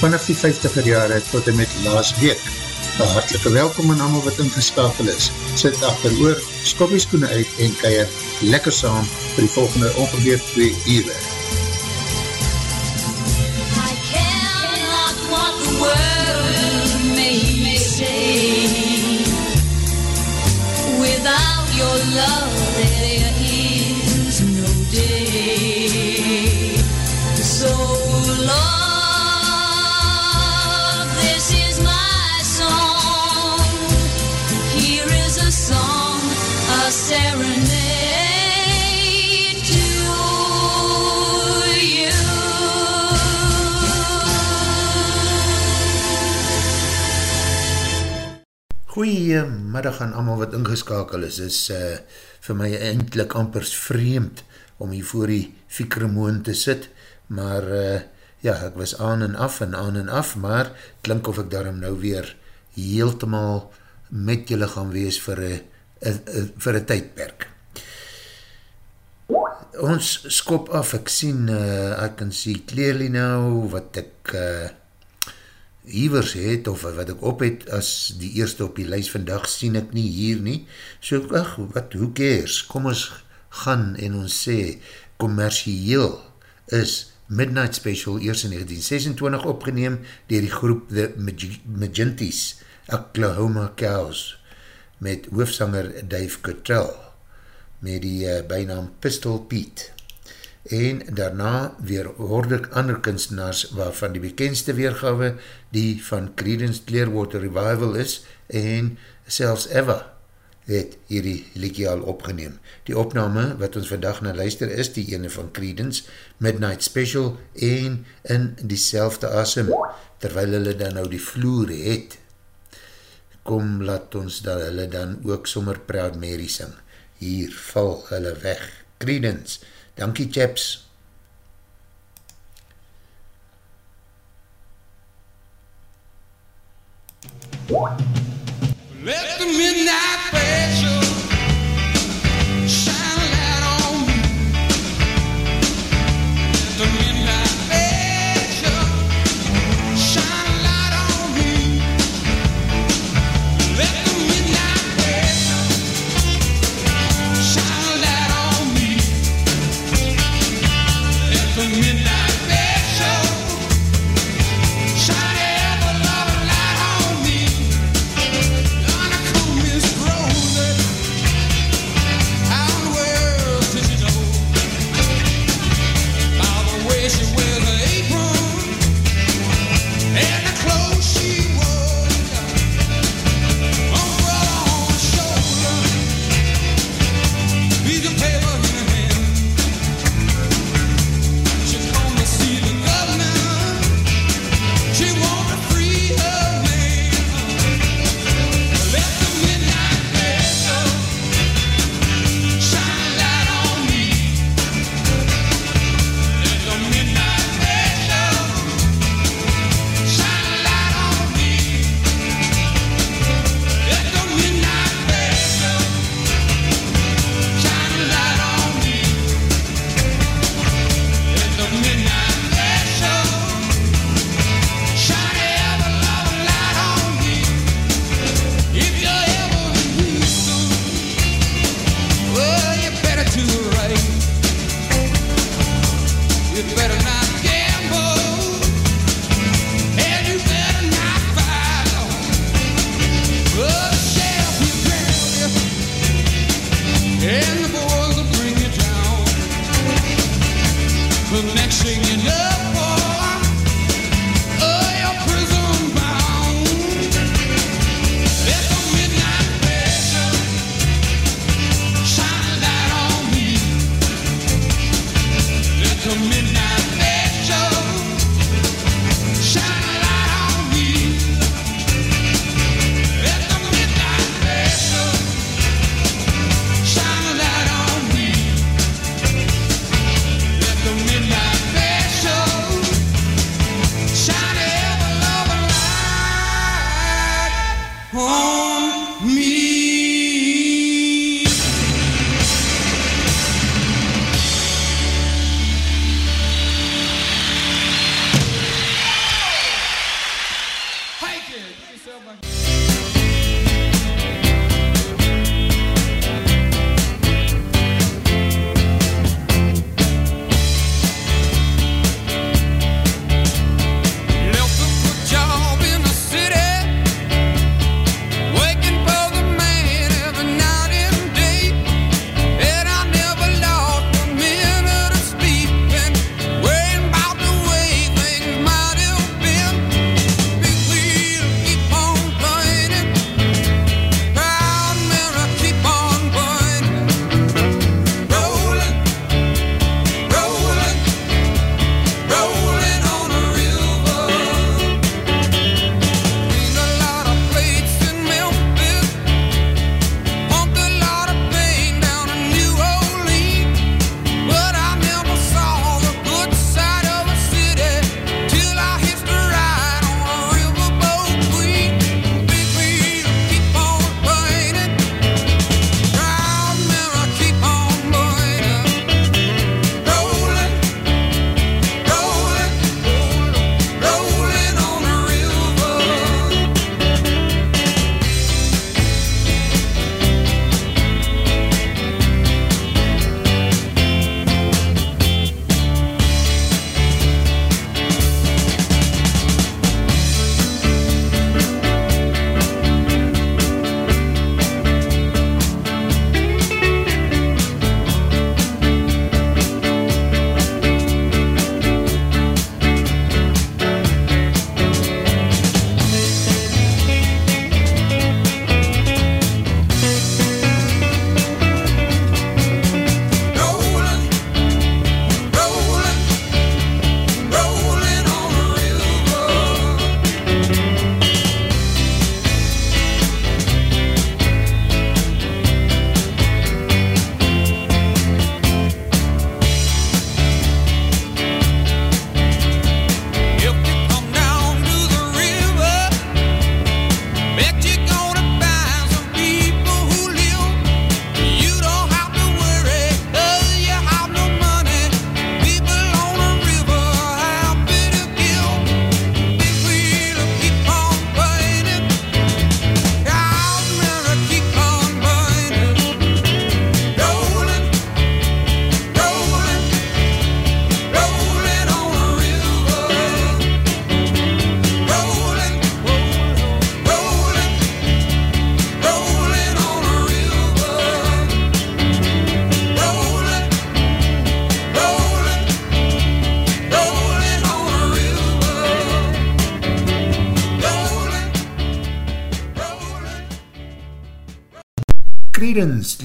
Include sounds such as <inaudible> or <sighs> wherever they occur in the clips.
vanaf die 50er jare tot en met laas week. Een hartelike welkom aan allemaal wat ingeskakel is. Sit achter oor, skop die skoene uit en keier lekker saam vir die volgende ongeveer 2 uur. Goeiemiddag aan allemaal wat ingeskakel is. is uh, vir my eindelijk ampers vreemd om hier voor die fikremoon te sit, maar uh, ja, ek was aan en af en aan en af, maar klink of ek daarom nou weer heeltemaal met julle gaan wees vir een tydperk. Ons skop af, ek sien, uh, I can see clearly now wat ek uh, hievers het, of wat ek op het, as die eerste op die lijst vandag sien ek nie hier nie, so ach, wat, who cares, kom ons gaan en ons sê, commercieel is Midnight Special eers in 1926 opgeneem dier die groep The Mag Magenties, Oklahoma Cows, met hoofsanger Dave Cottrell, met die uh, bijnaam Pistol Pete en daarna weer hoorde ander kunstenaars waarvan die bekendste weergawe die van Creedence Clearwater Revival is en selfs Eva het hierdie liekie al opgeneem. Die opname wat ons vandag na luister is die ene van Creedence Midnight Special en in die selfde asem terwyl hulle dan nou die vloer het kom laat ons dat hulle dan ook sommer Proud Mary sing. Hier val hulle weg. Creedence Dankie chaps. Let the midnight special shine a light on me. Let the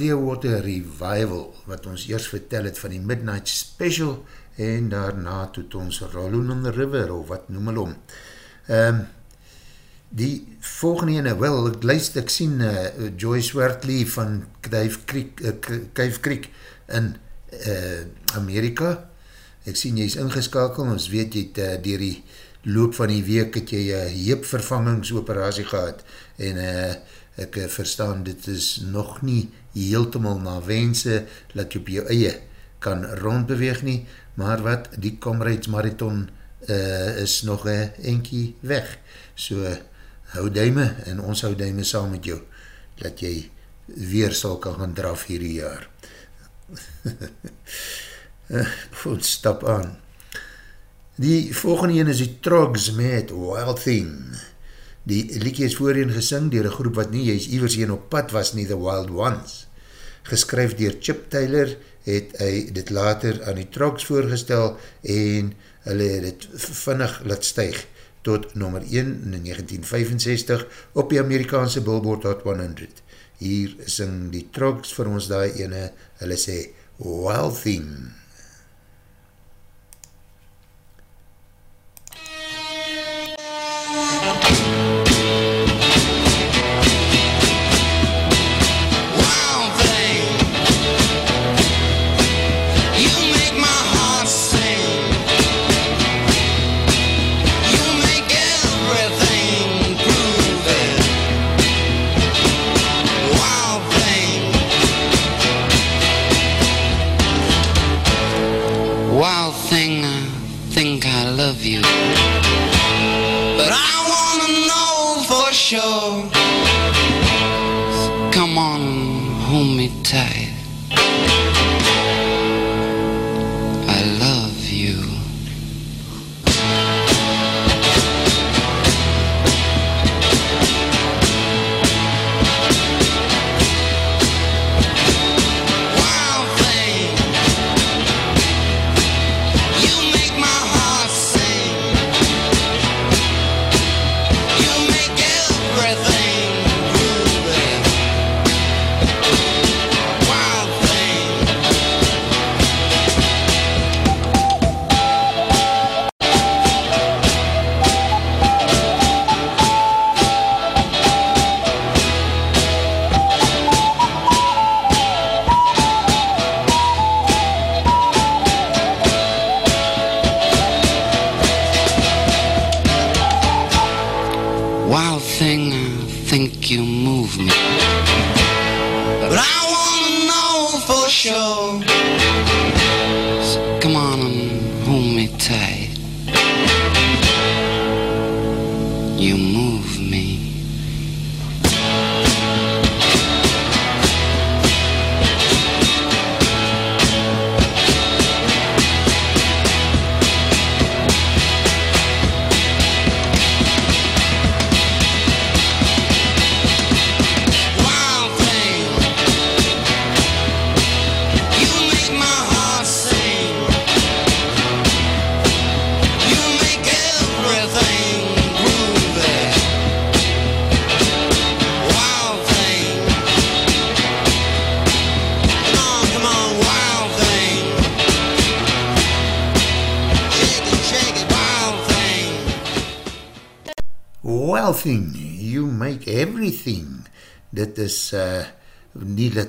Clearwater Revival, wat ons eers vertel het van die Midnight Special, en daarna toet ons Rolloon on the River, of wat noem hulle om. Um, die volgende ene, wel, ek luister, ek sien uh, Joyce Wertley van Kuif Creek, uh, Kuif Creek in uh, Amerika, ek sien jy is ingeskakel, ons weet jy het uh, dier die loop van die week het jy een heepvervangingsoperatie gehad, en uh, ek uh, verstaan, dit is nog nie heeltemal na wense, dat jy op jou eie kan rondbeweeg nie, maar wat, die Comrades Marathon uh, is nog een enkie weg, so, hou duime en ons hou duime saam met jou, dat jy weer sal kan gaan draf hierdie jaar. <laughs> ons stap aan. Die volgende een is die Trogs met Wild Thing. Die liedje is voorheen gesing dier een groep wat nie juist iwers een op pad was nie, The Wild Ones. Geskryf dier Chip Taylor het hy dit later aan die Trogs voorgestel en hulle het het vinnig laat stuig tot nummer 1 in 1965 op die Amerikaanse Billboard Hot 100. Hier sing die Trogs vir ons daai ene, hulle sê Wild Thing.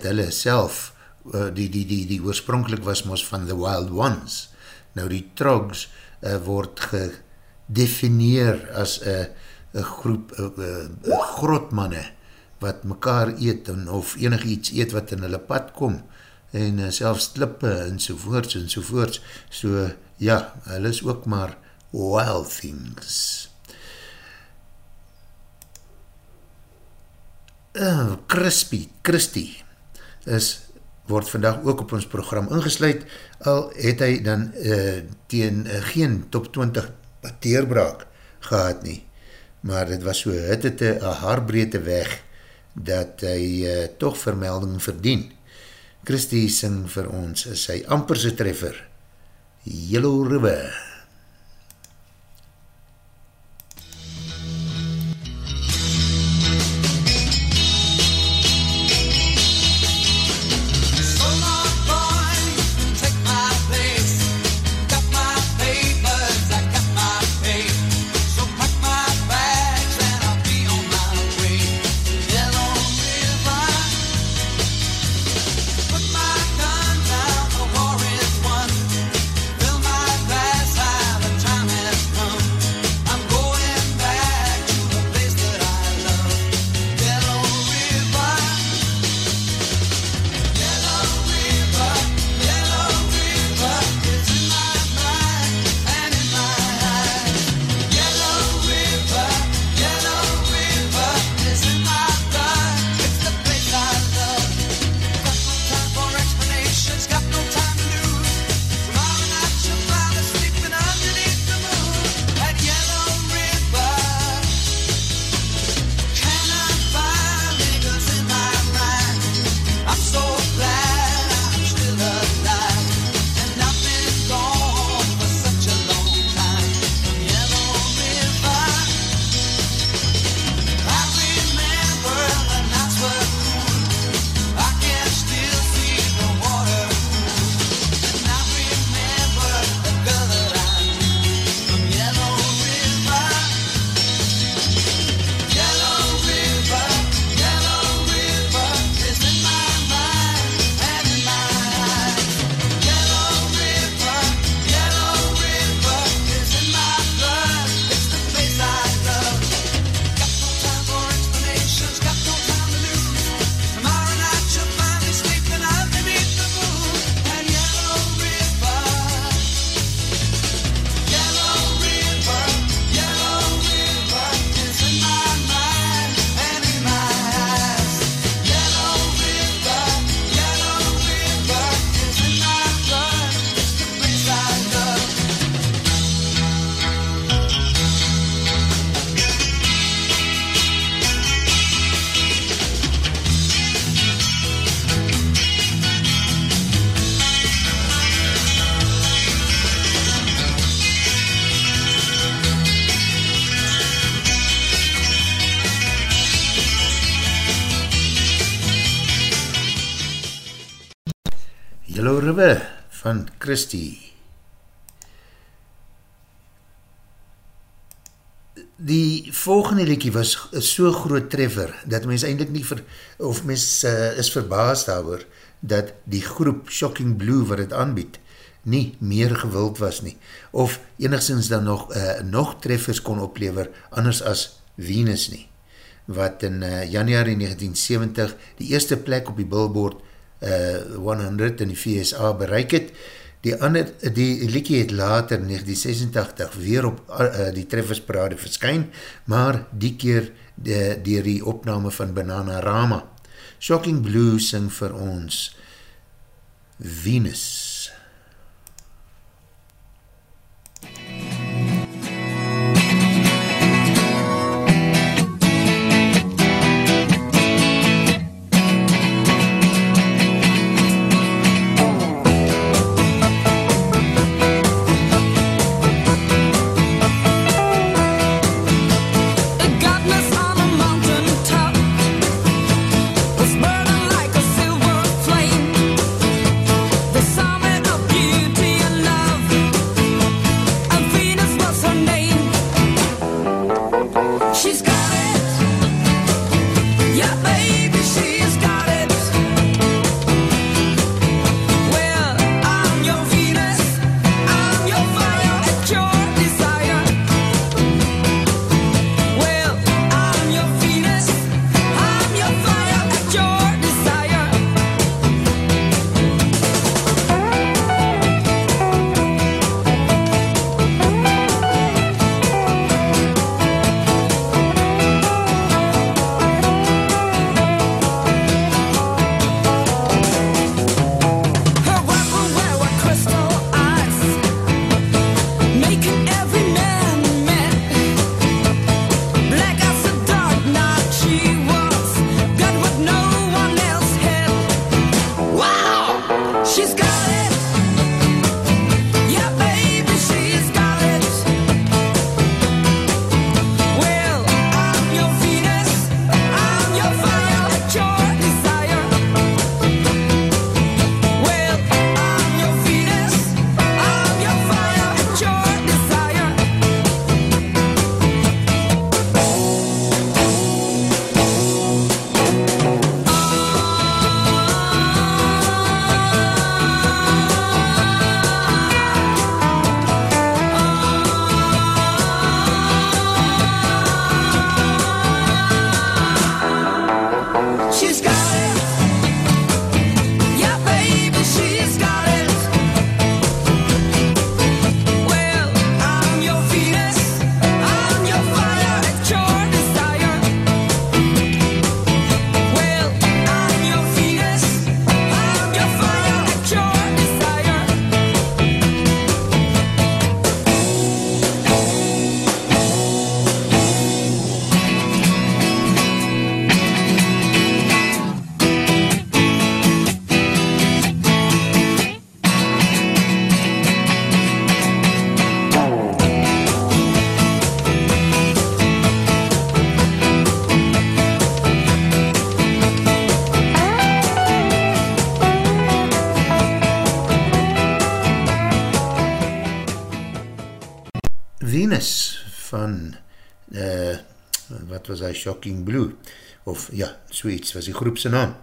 Dat hulle self, uh, die, die, die, die oorspronkelijk was mos van The Wild Ones. Nou die Trogs uh, word gedefinieer as een groep uh, uh, grotmanne wat mekaar eet en, of enig iets eet wat in hulle pad kom en uh, selfs klippe en sovoorts en sovoorts. So ja, hulle is ook maar wild things. uh, Crispy, Christy is, word vandag ook op ons program ingesluid, al het hy dan uh, teen uh, geen top 20 teerbraak gehad nie, maar het was so hitte een haarbreedte weg, dat hy uh, toch vermelding verdien. Christy sing vir ons sy amperse treffer, Yellow River. Christie. Die volgende liedje was so groot treffer, dat mens eindelijk nie ver, of mens uh, is verbaasd daarover, dat die groep Shocking Blue wat het aanbied, nie meer gewild was nie, of enigszins dan nog, uh, nog treffers kon oplever, anders as Venus nie, wat in uh, januari 1970 die eerste plek op die billboard uh, 100 in die VSA bereik het, die ander, die liekie het later in 1986 weer op uh, die treffersparade verskyn, maar die keer die, dier die opname van Bananarama. Shocking Blue sing vir ons Venus. Venus. Shocking Blue, of ja, so iets was die groepse naam.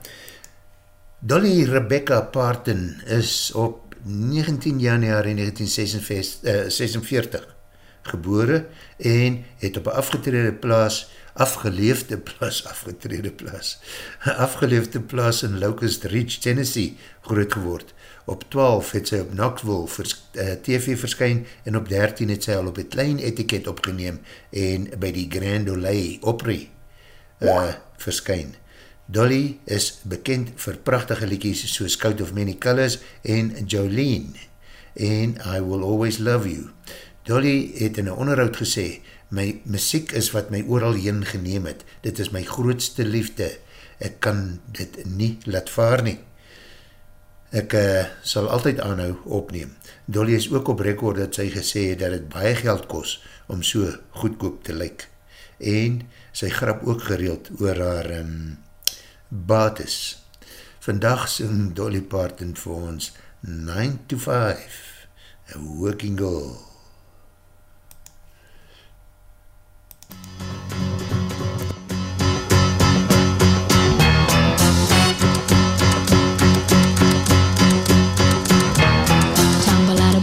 Dolly Rebecca Parton is op 19 januari 1946 gebore en het op een afgetrede plaas, afgeleefde plaas, <laughs> afgetrede plaas, afgeleefde plaas in Locust Ridge, Tennessee, groot geword. Op 12 het sy op Knoxville vers, uh, TV verskyn en op 13 het sy al op het klein etiket opgeneem en by die Grand Ole Opry uh, verskyn. Dolly is bekend vir prachtige liedjes soos Scout of Many Colors en Jolene en I Will Always Love You. Dolly het in een onderhoud gesê, my muziek is wat my ooral heen geneem het. Dit is my grootste liefde. Ek kan dit nie laat vaar nie. Ek uh, sal altyd aanhou opneem. Dolly is ook op rekord dat sy gesê het dat het baie geld kos om so goedkoop te lyk. En sy grap ook gereeld oor haar um, bates. Vandaag sing Dolly Parton vir ons 9 to 5, a working girl.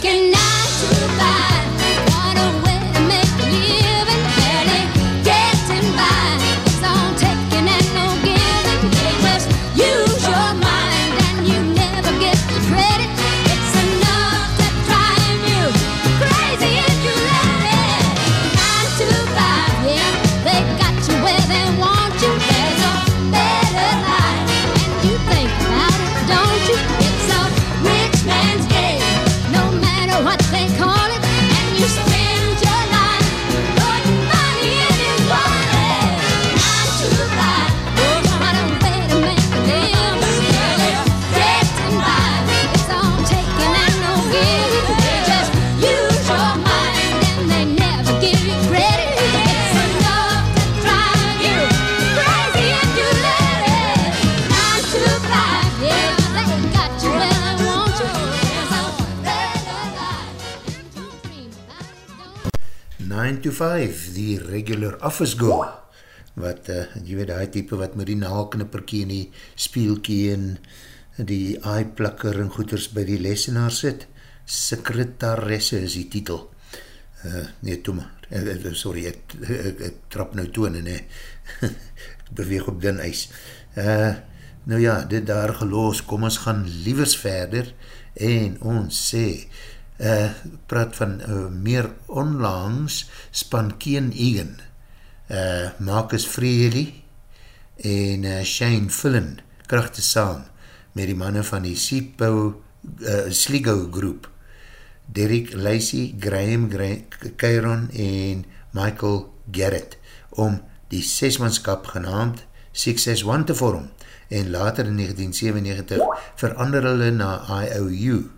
Working nine to 9 to 5, die regular office girl, wat, uh, jy weet, die type wat met die naalknipperkie en die spielkie en die eye-plakker en goeders by die lesenaar sit, sekretaresse is die titel. Uh, nee, toe maar, uh, uh, sorry, ek, ek, ek trap nou toon en <laughs> ek beweeg op din ijs. Uh, nou ja, dit daar geloos, kom ons gaan liewers verder en ons sê, uh, praat van uh, meer onlangs span Keen Egan, uh, Marcus Freely en uh, Shane Fullen krachte saam met die manne van die Sipo uh, Sligo groep Derek Lacey, Graham Keiron en Michael Garrett om die sesmanskap genaamd 661 te vorm en later in 1997 verander hulle na IOU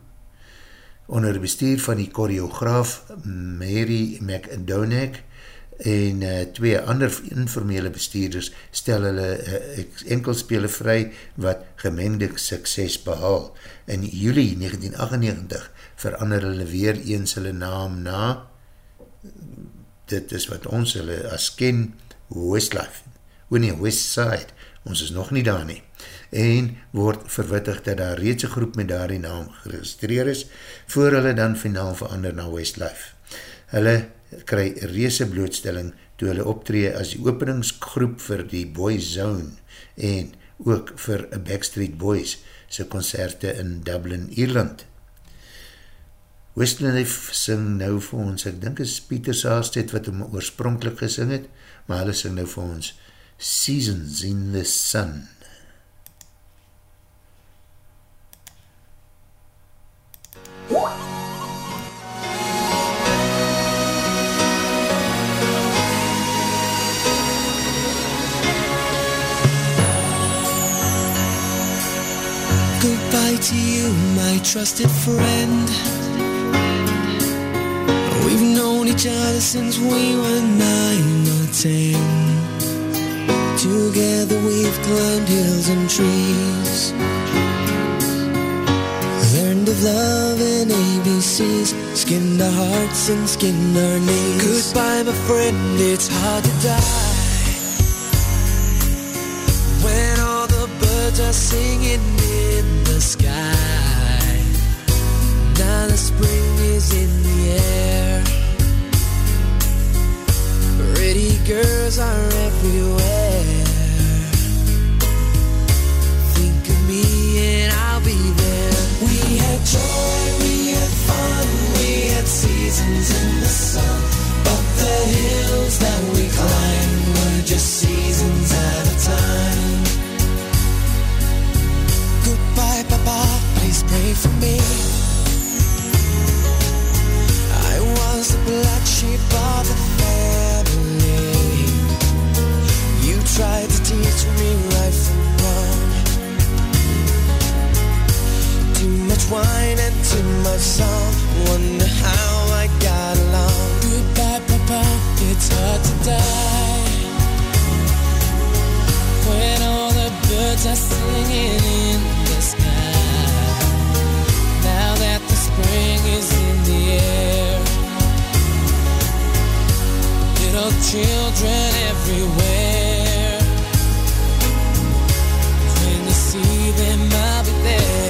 onder bestuur van die choreograaf Mary McDonagh en uh, twee ander informele bestuurders stel hulle uh, enkelspele vry wat gemengde sukses behaal. In juli 1998 verander hulle weer eens hulle naam na dit is wat ons hulle as ken Westlife, o nee Westside, ons is nog nie daar nie en word verwittig dat daar reeds een groep met daar die naam geregistreer is, voor hulle dan finaal verander na Westlife. Hulle kry reese blootstelling toe hulle optree as die openingsgroep vir die Boys Zone en ook vir Backstreet Boys sy concerte in Dublin, Ierland. Westlife sing nou vir ons, ek dink is Pieter Saarstedt wat hom oorspronkelijk gesing het, maar hulle sing nou vir ons Seasons in the Sun. Goodbye to you, my trusted friend. We've known each other since we were nine or ten. Together we've climbed hills and trees. Love and ABCs. Skinned our hearts and skinned our knees. Goodbye, my friend, it's hard to die. When all the birds are singing in the sky. Now the spring is in the air. Pretty girls are everywhere. Think of me and I'll be there. Had joy, we had fun, we had seasons in the sun. But the hills that we climbed were just seasons at a time. Goodbye, Papa, please pray for me. I was the black sheep of the family. You tried to teach me right from wine and too much song. Wonder how I got along. Goodbye, Papa. It's hard to die when all the birds are singing in the sky. Now that the spring is in the air, little children everywhere. When you see them, I'll be there.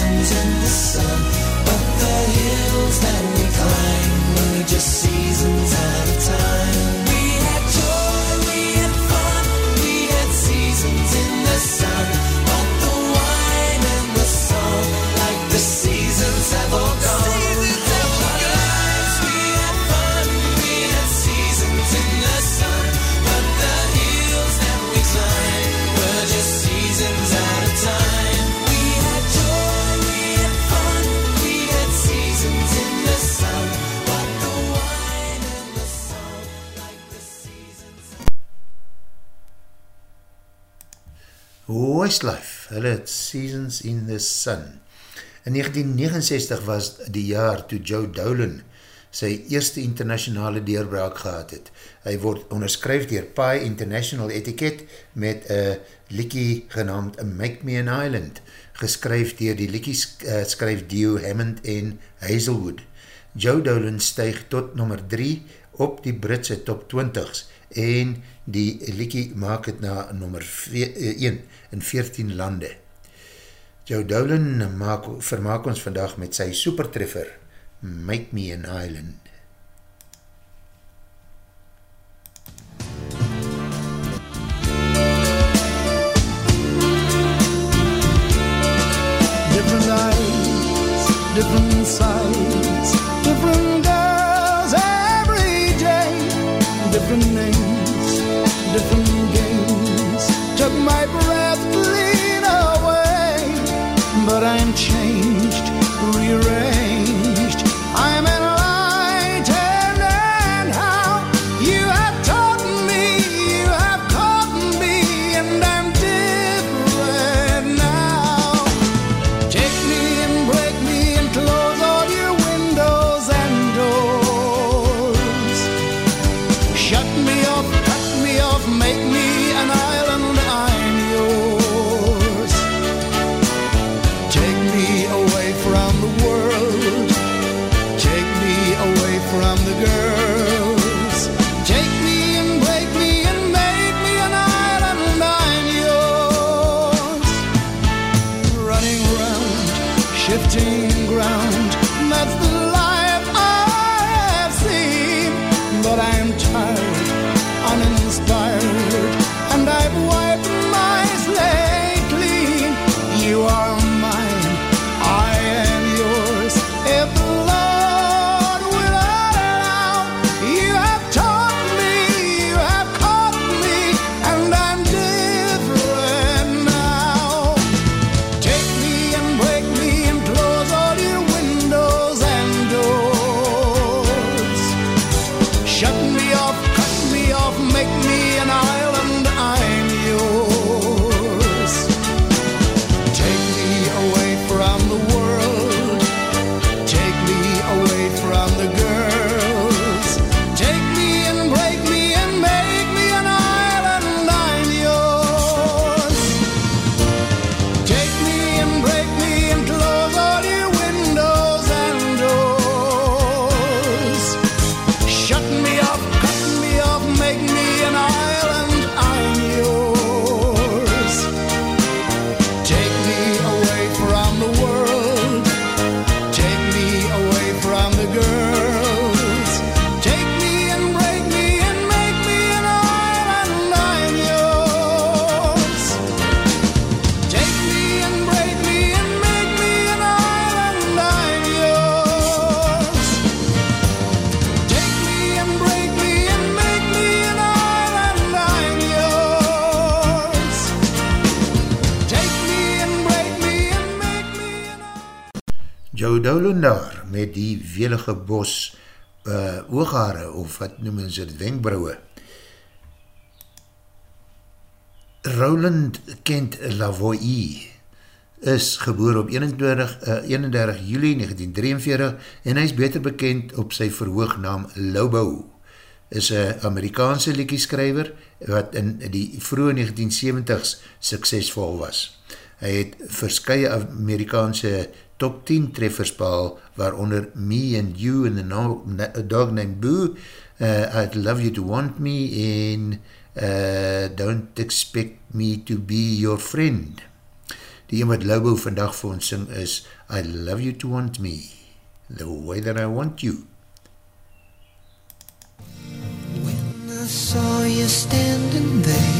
seasons in the sun. But the hills that we climbed were just seasons at a time. We had joy, we had fun, we had seasons in the sun. Westlife, hulle het Seasons in the Sun. In 1969 was die jaar toe Joe Dolan sy eerste internationale deurbraak gehad het. Hy word onderskryf dier Pi International Etiquette met een liekie genaamd Make Me an Island, geskryf dier die liekie uh, skryf Dio Hammond en Hazelwood. Joe Dolan stuig tot nummer 3 op die Britse top 20s en die liekie maak het na nummer 1 in 14 lande. Joe Dolan maak, vermaak ons vandag met sy supertreffer Make Me an Island. Different eyes, different sights, die welige bos uh, ooghaare, of wat noem ons het, wenkbrauwe. Roland Kent Lavoie is geboor op 21, uh, 31 juli 1943 en hy is beter bekend op sy verhoognaam Lobo. Is een Amerikaanse liekieskrijver wat in die vroege 1970s suksesvol was. Hy het verskye Amerikaanse top 10 treffers behaal, waaronder Me and You and the Dog Named Boo, uh, I'd Love You to Want Me en uh, Don't Expect Me to Be Your Friend. Die een wat Lobo vandag vir ons sing is I Love You to Want Me, The Way That I Want You. When I saw you standing there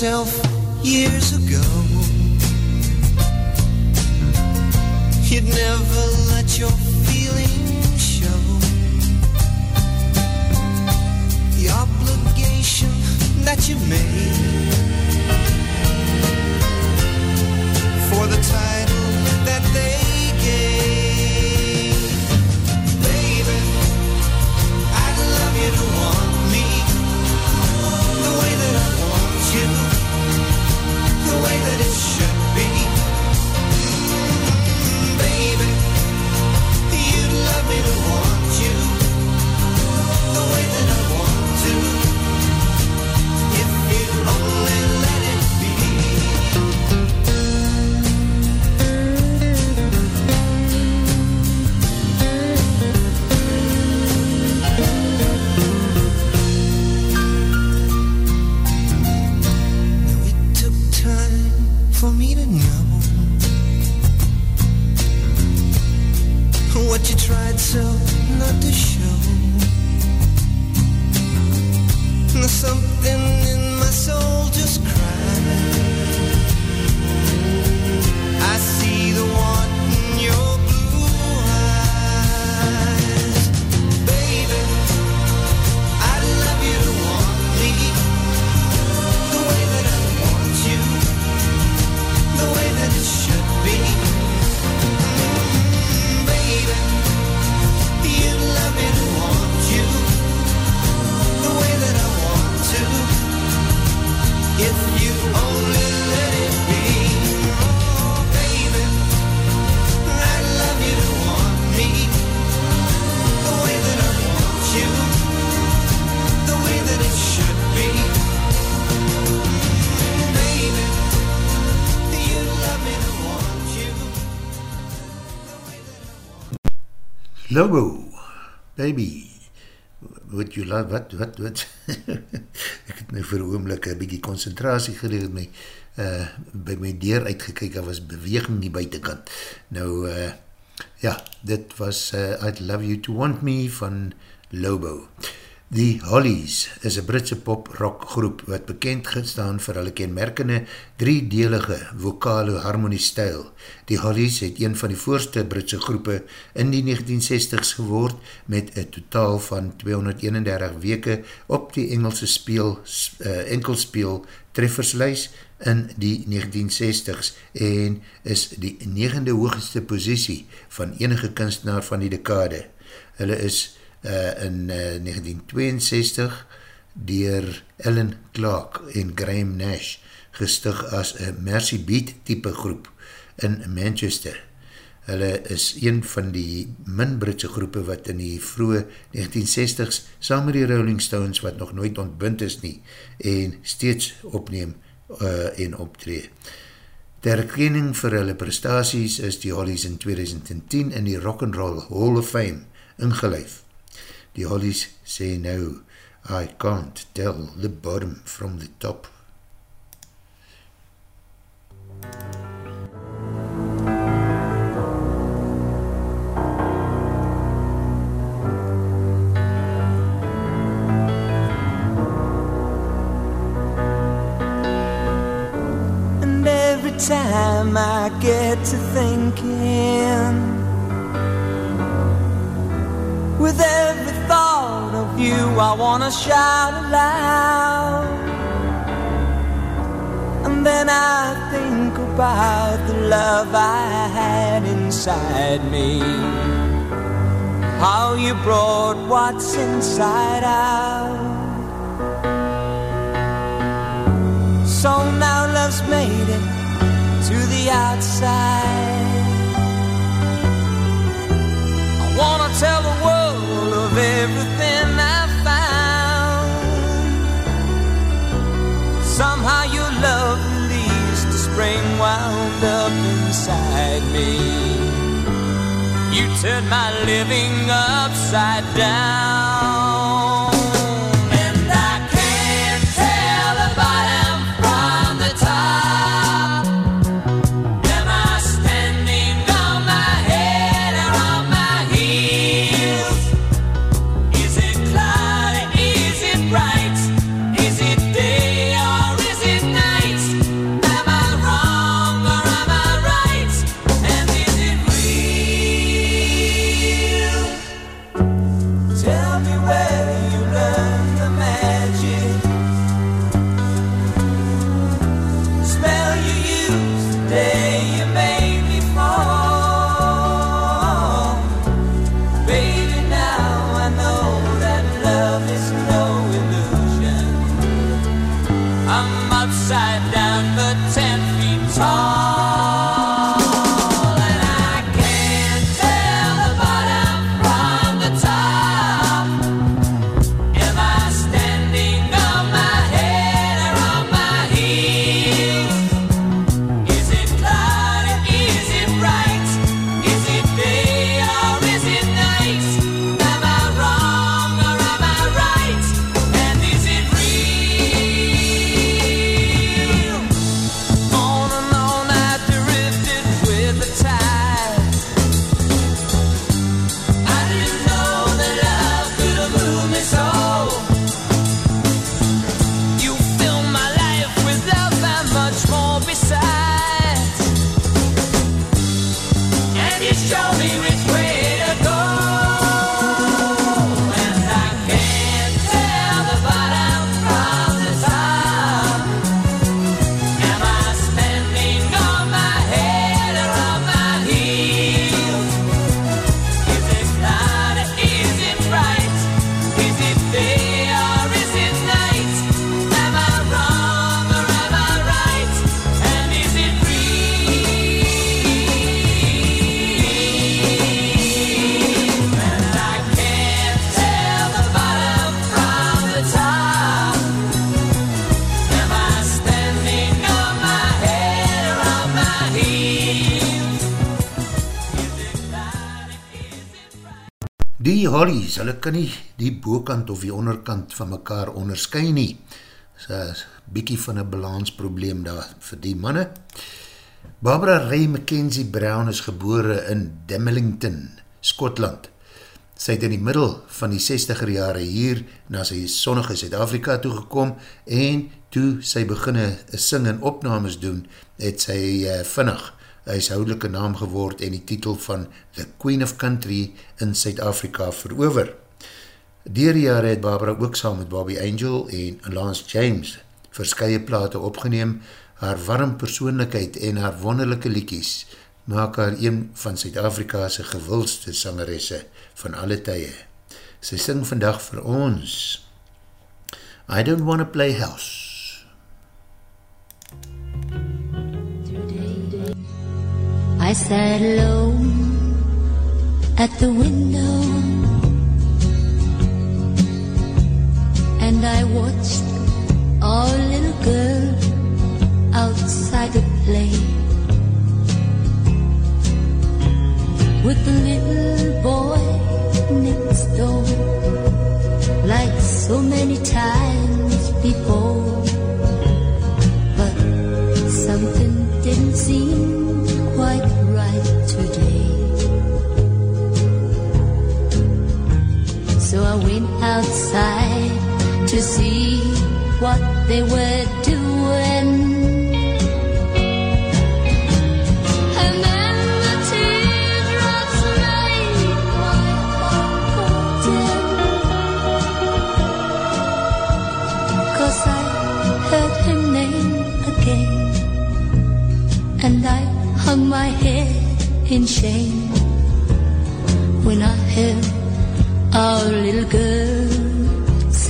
yourself years ago. You'd never let your feelings show. The obligation that you made For the title Lobo, baby, what you love, wat, wat, wat, <laughs> ek het nou vir oomlik een bykie concentratie geleeg, my, uh, by my deur uitgekyk, daar was beweging die buitenkant. Nou, uh, ja, dit was uh, I'd Love You To Want Me van Lobo. The Hollies is een Britse pop-rock groep wat bekend gestaan vir hulle kenmerkende driedelige vokale harmoniestijl. Die Hollies het een van die voorste Britse groepe in die 1960s geword met een totaal van 231 weke op die Engelse speel, uh, enkelspeel treffersluis in die 1960s en is die negende hoogste positie van enige kunstenaar van die dekade. Hulle is uh, in uh, 1962 dier Ellen Clark en Graham Nash gestig as een Mercy Beat type groep in Manchester. Hulle is een van die min Britse groepe wat in die vroege 1960s saam met die Rolling Stones wat nog nooit ontbind is nie en steeds opneem uh, en optree. Ter erkenning vir hulle prestaties is die Hollies in 2010 in die Rock'n'Roll Hall of Fame ingeleef. Die Hollies say now, I can't tell the bottom from the top. And every time I get to thinking, with every thought of you, I wanna shout aloud. And then I think about the love I had inside me. How you brought what's inside out. So now love's made it to the outside. Wanna tell the world of everything I found. Somehow your love released the spring wound up inside me. You turned my living upside down. Hulle kan nie die bokant of die onderkant van mekaar onderskui nie. So, bykie van een balansprobleem daar vir die manne. Barbara Ray Mackenzie Brown is gebore in Demmelington, Skotland. Sy het in die middel van die 60er jare hier na sy sonnige Zuid-Afrika toegekom en toe sy beginne sing en opnames doen, het sy uh, vinnig huishoudelike naam geword en die titel van The Queen of Country in Zuid-Afrika verover. Dier jare het Barbara ook saam met Bobby Angel en Lance James verskye plate opgeneem, haar warm persoonlikheid en haar wonderlijke liekies maak haar een van Suid-Afrika'se gewulste sangeresse van alle tye. Sy sing vandag vir ons I don't wanna play house. I sat alone at the window and I watched our little girl outside the play with the little boy next door like so many times before. But something didn't seem outside to see what they were doing and then the teardrops made my heart content. 'Cause I heard her name again, and I hung my head in shame when I heard our little girl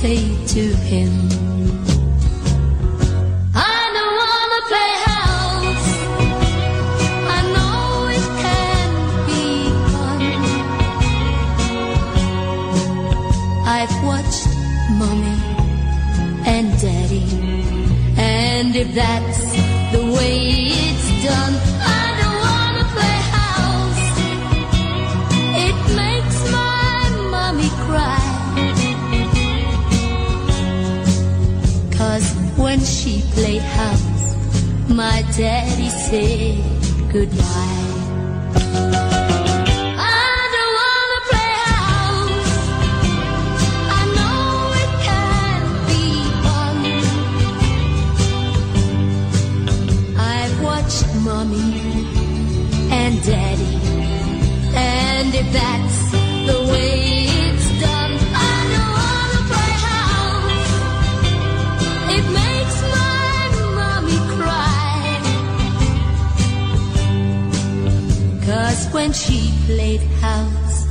say to him. I don't wanna play house. I know it can be fun. I've watched mommy and daddy, and if that's the way it's done, she played house, my daddy said goodbye. Played house,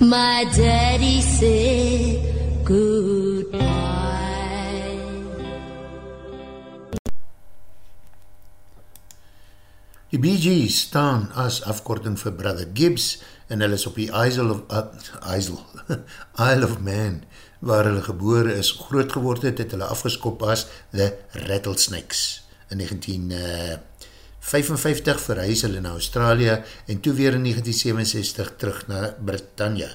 my daddy said goodbye. Die Bee Gees staan as afkorting vir Brother Gibbs en hulle is op die Isle of, uh, Isle, <laughs> Isle of Man waar hulle gebore is, groot geword het, het hulle afgeskop as The Rattlesnakes in 1955 verhuis hulle na Australië en toe weer in 1967 terug na Britannia.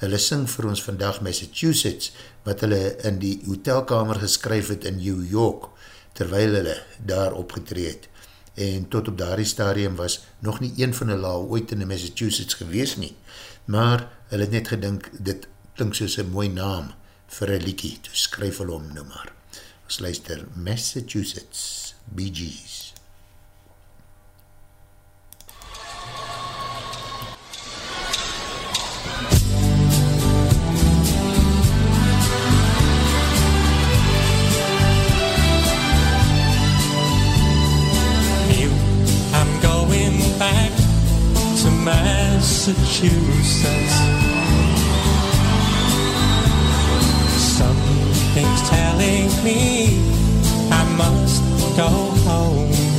Hulle sing vir ons vandag Massachusetts wat hulle in die hotelkamer geskryf het in New York terwyl hulle daar opgetreed en tot op daardie stadium was nog nie een van hulle al ooit in Massachusetts gewees nie, maar hulle het net gedink, dit klink soos een mooi naam vir een liekie, toe skryf hulle om nou maar. Ons luister Massachusetts, Bee Gees. Back to Massachusetts. Something's telling me I must go home.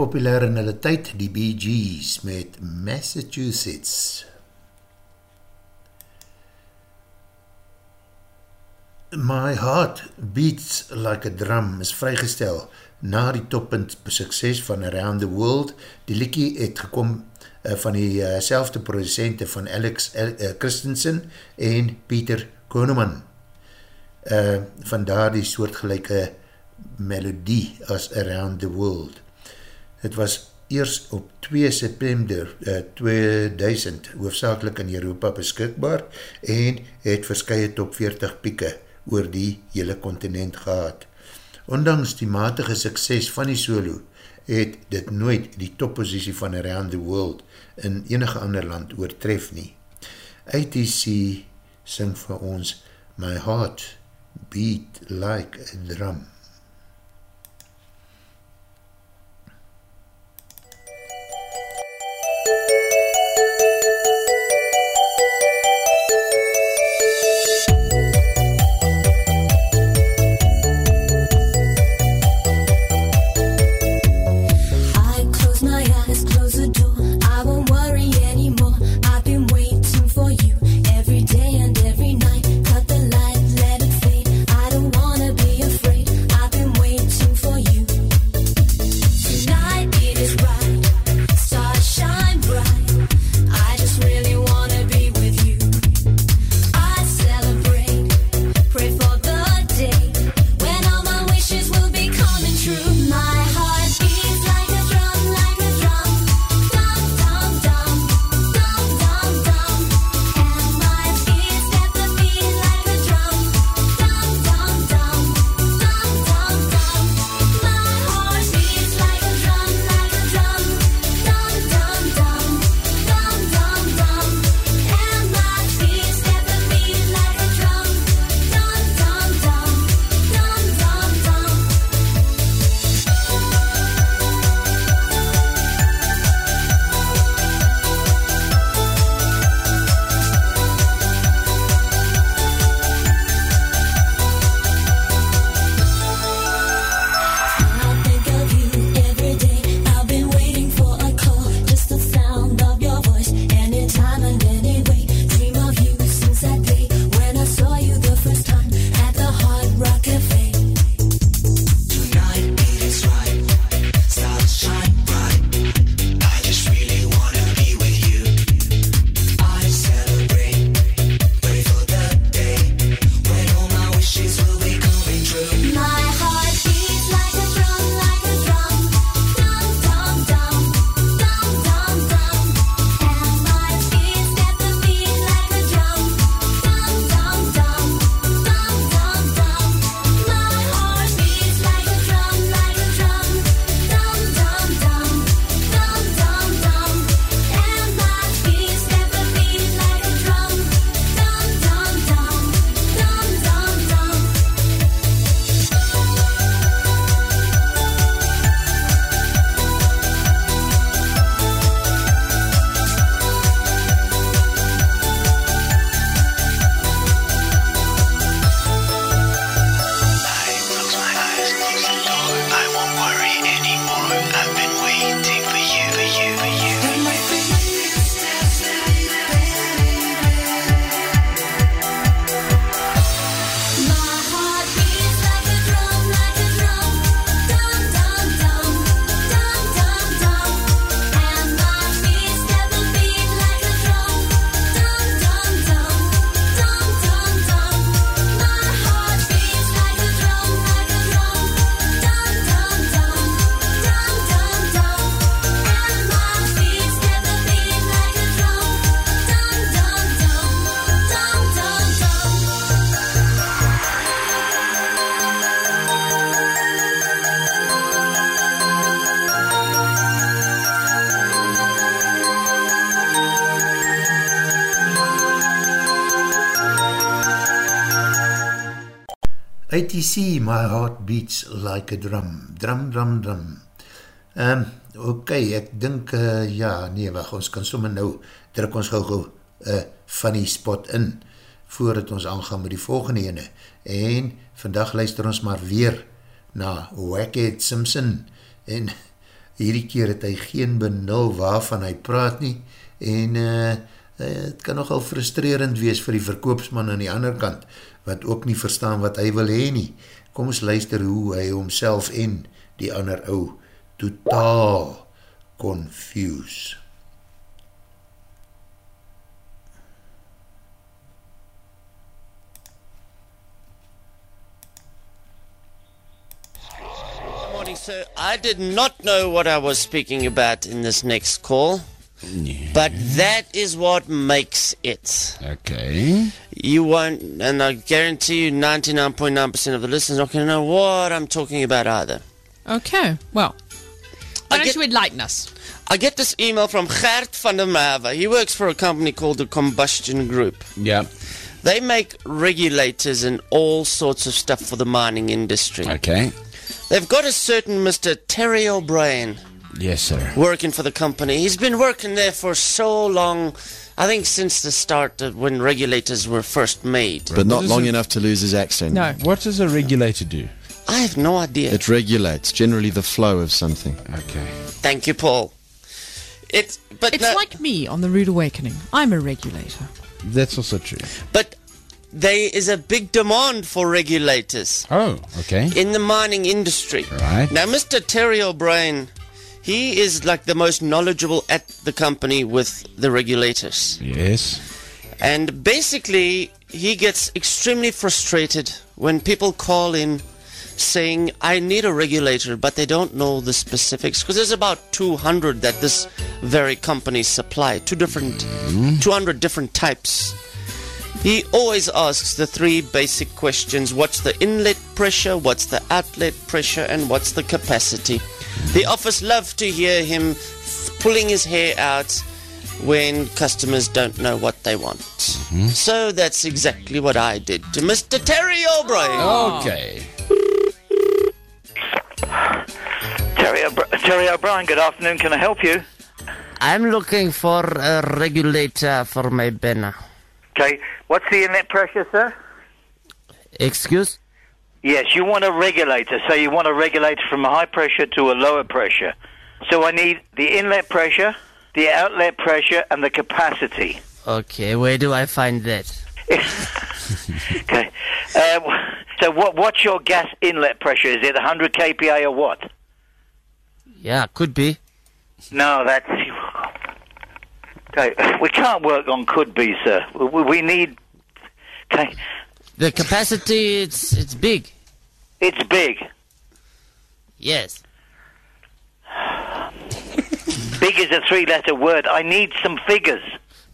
populair in hulle tyd, die Bee Gees met Massachusetts. My Heart Beats Like a Drum is vrygestel na die toppunt sukses van Around the World. Die liekie het gekom uh, van die uh, selfde producente van Alex uh, Christensen en Pieter Koneman. Uh, vandaar die soortgelijke melodie as Around the World. Het was eers op 2 september eh, uh, 2000 hoofdzakelijk in Europa beskikbaar en het verskye top 40 pieke oor die hele continent gehad. Ondanks die matige sukses van die solo het dit nooit die toppositie van Around the World in enige ander land oortref nie. ATC sing vir ons My Heart Beat Like a Drum. Beats Like a Drum. Drum, drum, drum. Um, ok, ek dink, uh, ja, nee, wacht, ons kan sommer nou, druk ons gauw gauw uh, eh, van die spot in, voordat ons aangaan met die volgende ene. En vandag luister ons maar weer na Wackhead Simpson en hierdie keer het hy geen benul waarvan hy praat nie en uh, uh, het kan nogal frustrerend wees vir die verkoopsman aan die ander kant, wat ook nie verstaan wat hy wil heen nie. Kom ons luister hoe hy homself en die ander ou totaal confuse. Good morning, sir. I did not know what I was speaking about in this next call, but that is what makes it. Okay. You won't, and I guarantee you 99.9% of the listeners are not going to know what I'm talking about either. Okay, well, why I don't get- you enlighten us? I get this email from Gert van der Merwe. He works for a company called the Combustion Group. Yeah. They make regulators and all sorts of stuff for the mining industry. Okay. They've got a certain Mr. Terry O'Brien Yes, sir. working for the company. He's been working there for so long. I think since the start of when regulators were first made. But not long it? enough to lose his accent. No. What does a regulator do? I have no idea. It regulates generally the flow of something. Okay. Thank you, Paul. It's but It's no, like me on the Rude Awakening. I'm a regulator. That's also true. but there is a big demand for regulators Oh, okay. in the mining industry. Right. Now, Mr. Terry O'Brien, he is like the most knowledgeable at the company with the regulators. Yes. And basically, he gets extremely frustrated when people call in saying, I need a regulator, but they don't know the specifics. Because there's about 200 that this very company supply, two different, mm-hmm. 200 different types. He always asks the three basic questions what's the inlet pressure, what's the outlet pressure, and what's the capacity. The office love to hear him f- pulling his hair out when customers don't know what they want. Mm-hmm. So that's exactly what I did to Mr. Terry O'Brien. Okay. Terry, O'Bri- Terry O'Brien, good afternoon. Can I help you? I'm looking for a regulator for my banner. Okay. What's the inlet pressure, sir? Excuse? Yes, you want a regulator. So you want a regulator from a high pressure to a lower pressure. So I need the inlet pressure, the outlet pressure, and the capacity. Okay, where do I find that? <laughs> Okay. Uh, so what? What's your gas inlet pressure? Is it 100 kPa or what? Yeah, could be. No, that's. <laughs> Okay, we can't work on could be, sir. We, we need. Okay, The capacity, it's, it's big. it's big. Yes. <sighs> Big is a three-letter word. I need some figures.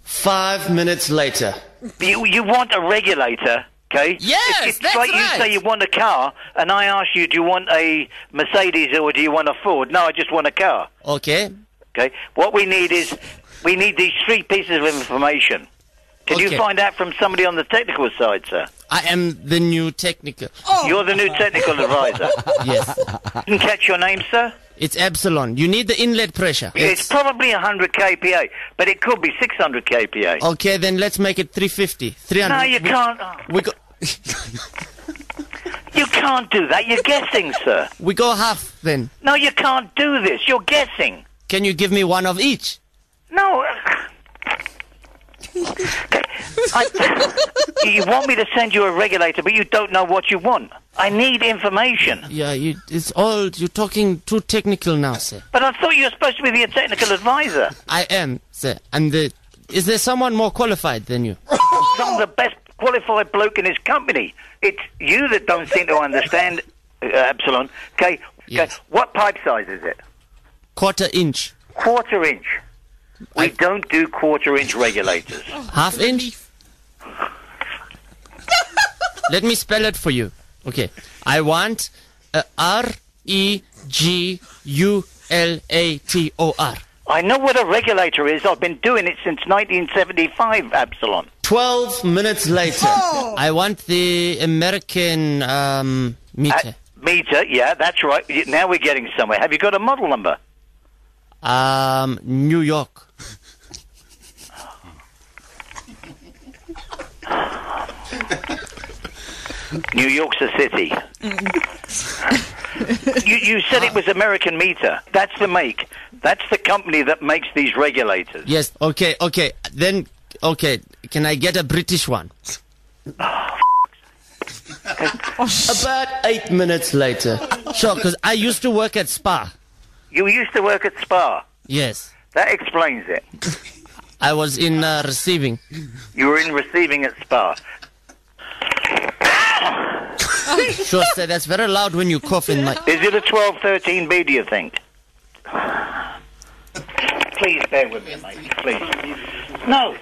Five minutes later. You you want a regulator, okay? Yes, it's, it's that's like you say you want a car, and I ask you, do you want a Mercedes or do you want a Ford? No, I just want a car. Okay. Okay. What we need is we need these three pieces of information. Can you find out from somebody on the technical side, sir? I am the new technical. Oh. You're the new technical advisor. <laughs> Yes. Didn't catch your name, sir. It's epsilon. You need the inlet pressure. It's probably 100 kPa, but it could be 600 kPa. Okay, then let's make it 350. 300. no, you We- can't. oh, We go, <laughs> You can't do that. You're guessing, sir. we go half then. No, you can't do this. You're guessing. Can you give me one of each? No. I, you want me to send you a regulator, but you don't know what you want. I need information. Yeah, you, it's all, you're talking too technical now, sir. But I thought you were supposed to be the technical advisor. I am, sir. And the, is there someone more qualified than you? <laughs> I'm the best qualified bloke in his company. It's you that don't seem to understand uh, Epsilon. Okay. Okay. Yes. What pipe size is it? Quarter inch. Quarter inch. We don't do quarter inch regulators. Half inch? <laughs> Let me spell it for you. Okay. I want a R E G U L A T O R. I know what a regulator is. I've been doing it since 1975, Epsilon. 12 minutes later, I want the American um, meter. Uh, meter, yeah, that's right. Now we're getting somewhere. Have you got a model number? Um, New York. New York's a city. you, you said it was American Meter. That's the make. That's the company that makes these regulators. Yes. Okay. Okay. Then. Okay. Can I get a British one? About eight minutes later. Sure, because I used to work at Spa. You used to work at Spa. Yes. That explains it. I was in uh, receiving. You were in receiving at Spa. Sure, sir. That's very loud when you cough in my. Is it a 1213B, do you think? Please bear with me, mate. Please. No.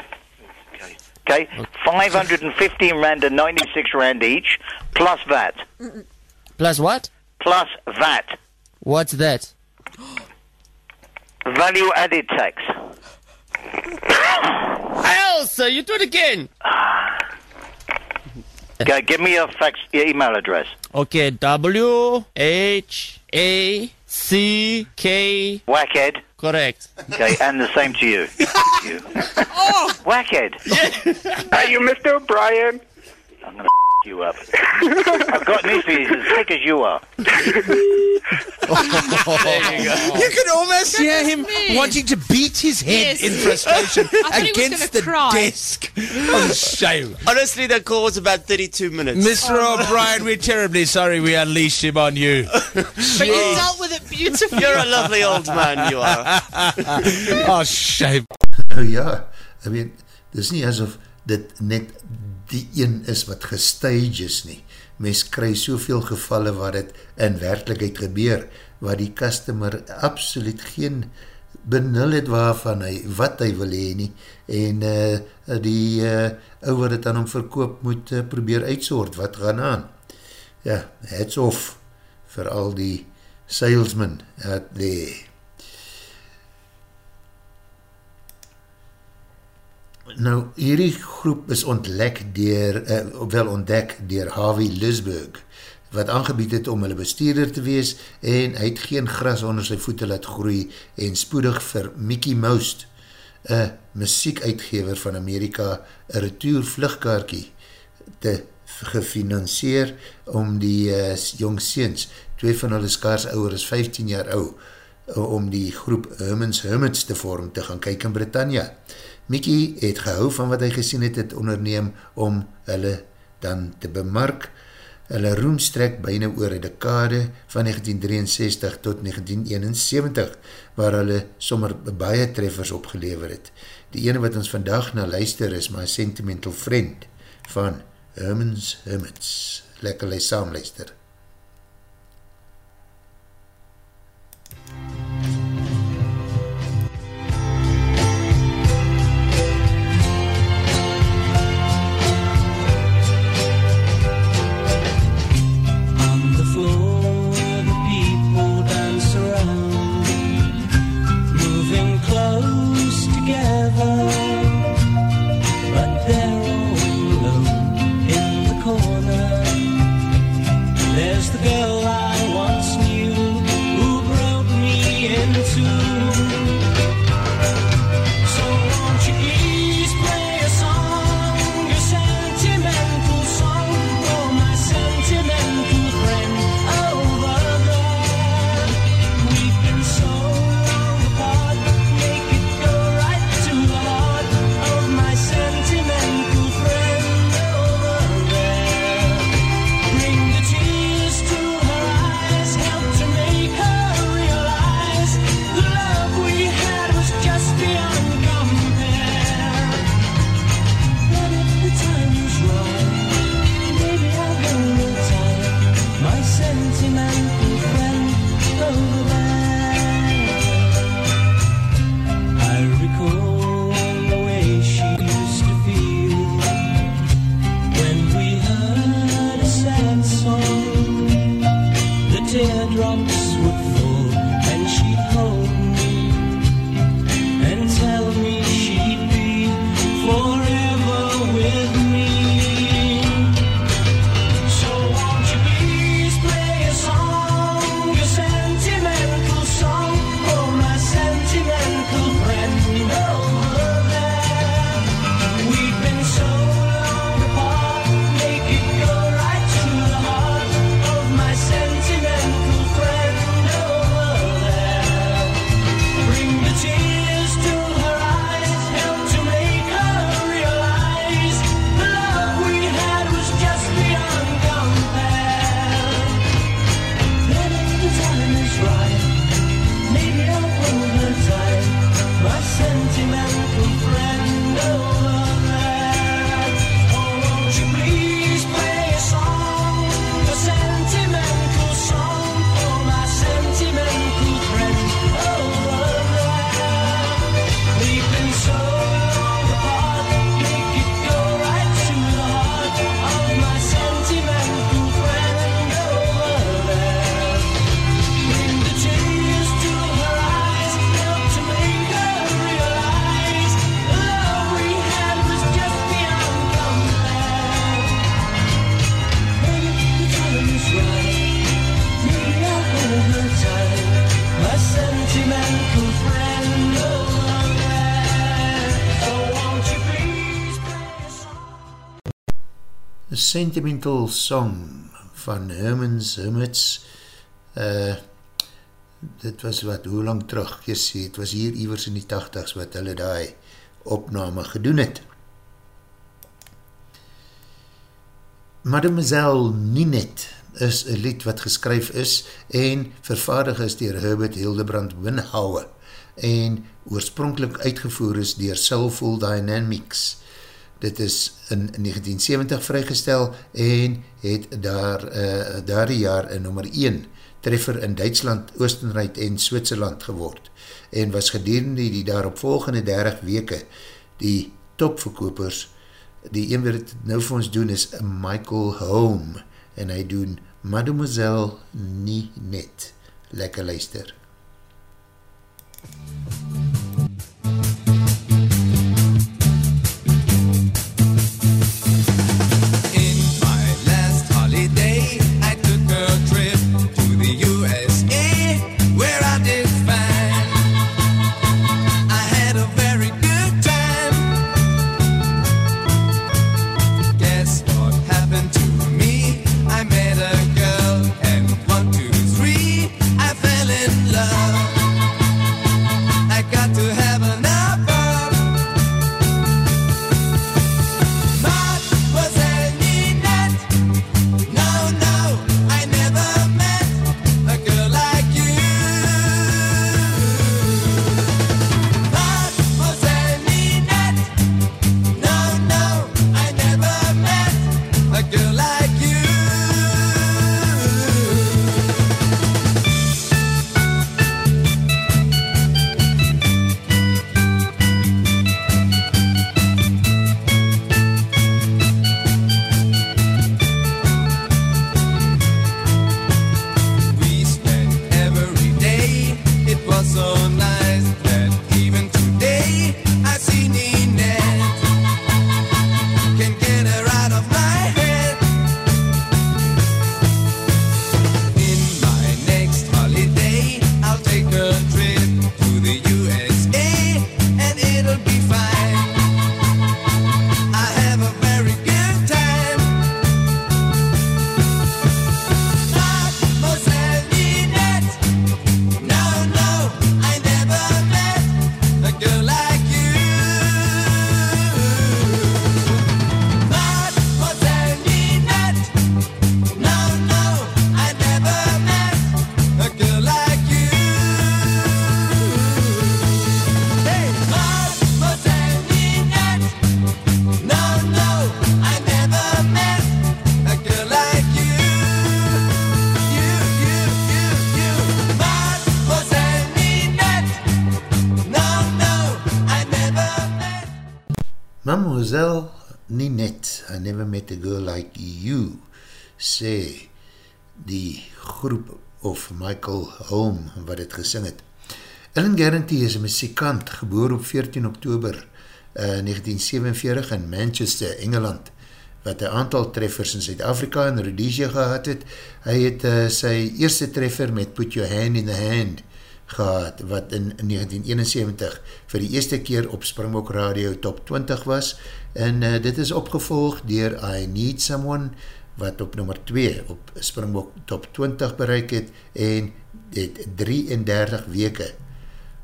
Okay, 515 rand and 96 rand each, plus VAT. Plus what? Plus VAT. What's that? Value added tax. Hell, sir, you do it again. <sighs> <laughs> Okay, give me your fax, your email address. Okay, W H A C K. Whackhead. Correct. Okay, and the same to you. <laughs> you. Oh. Whackhead. Are you Mr. O'Brien? I'm gonna you up. I've got news for. He's as thick as you are. there You go. You can almost hear him wanting to beat his head Yes. in frustration <laughs> thought he was against gonna the cry. desk of shame. Honestly, that call was about 32 minutes. Mr. Oh, O'Brien, we're terribly sorry we unleashed him on you. <laughs> But you dealt with it beautifully. You're a lovely old man, you are. <laughs> oh, shame. Oh ja, ek weet, dis nie asof dit net die een is wat gestage is nie. Mens kry soveel gevalle waar dit in werkelijkheid gebeur, waar die customer absoluut geen benul het waarvan hy, wat hy wil heen nie, en uh, die uh, ou wat het aan hom verkoop moet uh, probeer uitsoort, wat gaan aan. Ja, hats off vir al die salesmen out there. Nou, hierdie groep is ontlek dier, uh, wel ontdek dier Harvey Lisburg, wat aangebied het om hulle bestuurder te wees en hy het geen gras onder sy voete laat groei en spoedig vir Mickey Mouse, een muziekuitgever van Amerika, een retour vlugkaartjie te gefinancier om die uh, jong seens, twee van hulle skaars ouwer is 15 jaar ou, om die groep Hermans Hermits te vorm te gaan kyk in Britannia. Mickey het gehou van wat hy gesien het, het onderneem om hulle dan te bemark. Hulle roem strek byna oor een dekade van 1963 tot 1971, waar hulle sommer baie treffers opgelever het. Die ene wat ons vandag na luister is My Sentimental Friend van Hermans Hermits. Lekker lei saam luister. Sentimental Song van Herman's Hermits. Uh, dit was wat, hoe lang terug? Yes, het was hier iwers in die 80s wat hulle die opname gedoen het. Mademoiselle Ninette is een lied wat geskryf is en vervaardig is dier Herbert Hildebrand Winhouwe en oorspronkelijk uitgevoer is dier Soulful Dynamics. Dit is in 1970 vrygestel en het daar, uh, daar die jaar in nummer 1 treffer in Duitsland, Oostenrijk en Switserland geword en was gedurende die daarop volgende 30 weke die topverkopers die een wat het nou vir ons doen is Michael Home en hy doen Mademoiselle Ninette. Lekker luister. In Michael Holm wat het gesing het. Ellen Guarantee is een muzikant, geboor op 14 oktober uh, 1947 in Manchester, Engeland, wat een aantal treffers in Zuid-Afrika en Rhodesia gehad het. Hy het uh, sy eerste treffer met Put Your Hand in the Hand gehad, wat in 1971 vir die eerste keer op Springbok Radio Top 20 was, en uh, dit is opgevolg dier I Need Someone, wat op nummer 2 op Springbok Top 20 bereik het, en het 33 weke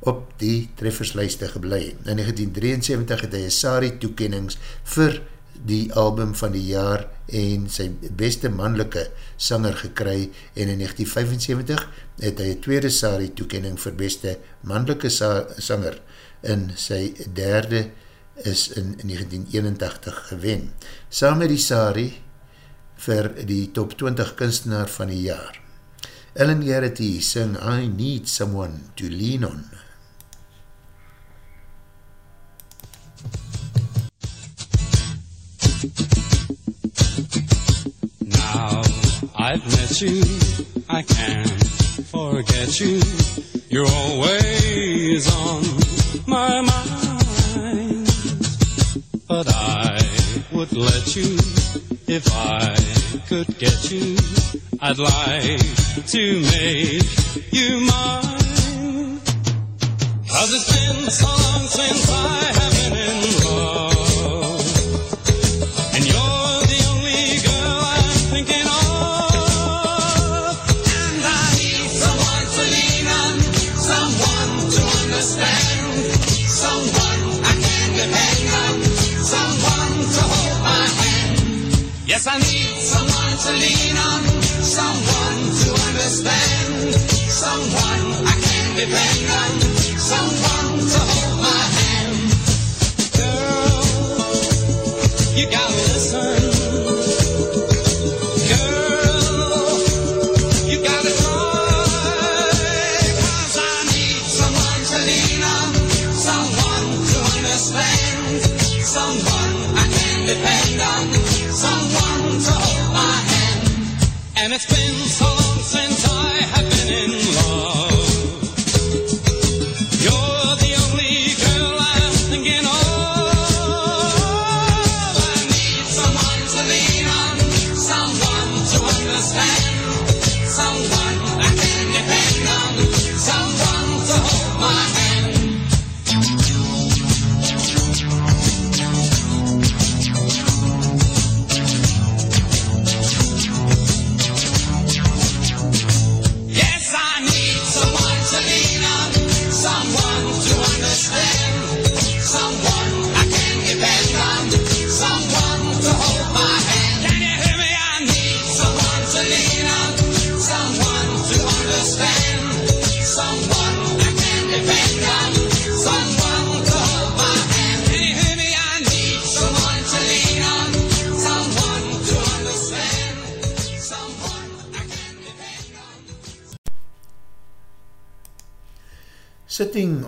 op die trefferslijste geblei. In 1973 het hy een SARI toekennings vir die album van die jaar en sy beste mannelike sanger gekry en in 1975 het hy een tweede SARI toekenning vir beste mannelike sa sanger in sy derde is in 1981 gewen. Saam met die SARI vir die top 20 kunstenaar van die jaar. Ellen Garrity sing I Need Someone to Lean On. Now I've met you, I can't forget you. You're always on my mind. But I would let you If I could get you, I'd like to make you mine. Cause it's been so long since I have been in love. And you're the only girl I'm thinking of. And I need someone to lean on, someone to understand.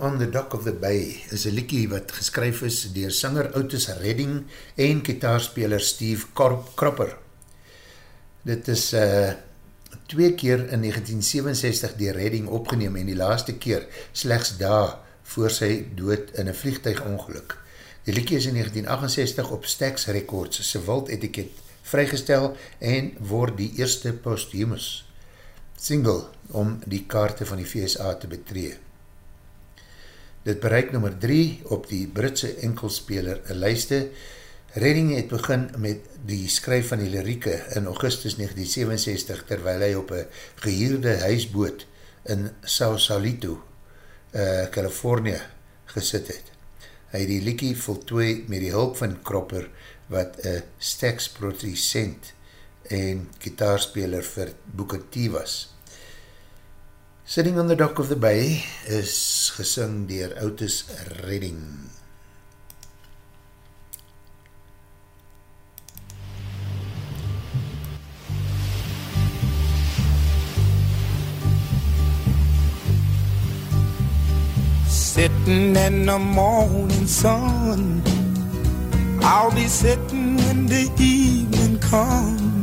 On the Dock of the Bay is een liekie wat geskryf is dier sanger Otis Redding en kitaarspeler Steve Korp Kropper. Dit is uh, twee keer in 1967 dier Redding opgeneem en die laaste keer slechts daar voor sy dood in een vliegtuigongeluk. Die liekie is in 1968 op Stax Records sy wild etiket vrygestel en word die eerste posthumus single om die kaarte van die VSA te betree. Dit bereik nummer 3 op die Britse enkelspeler lijste. Redding het begin met die skryf van die lirieke in augustus 1967 terwyl hy op een gehuurde huisboot in Sausalito, uh, California gesit het. Hy het die liekie voltooi met die hulp van Kropper wat een Stax producent en kitaarspeler vir Booker T was. Sitting on the Dock of the Bay is gesing dier Otis Redding. Sitting in the morning sun. I'll be sitting when the evening comes.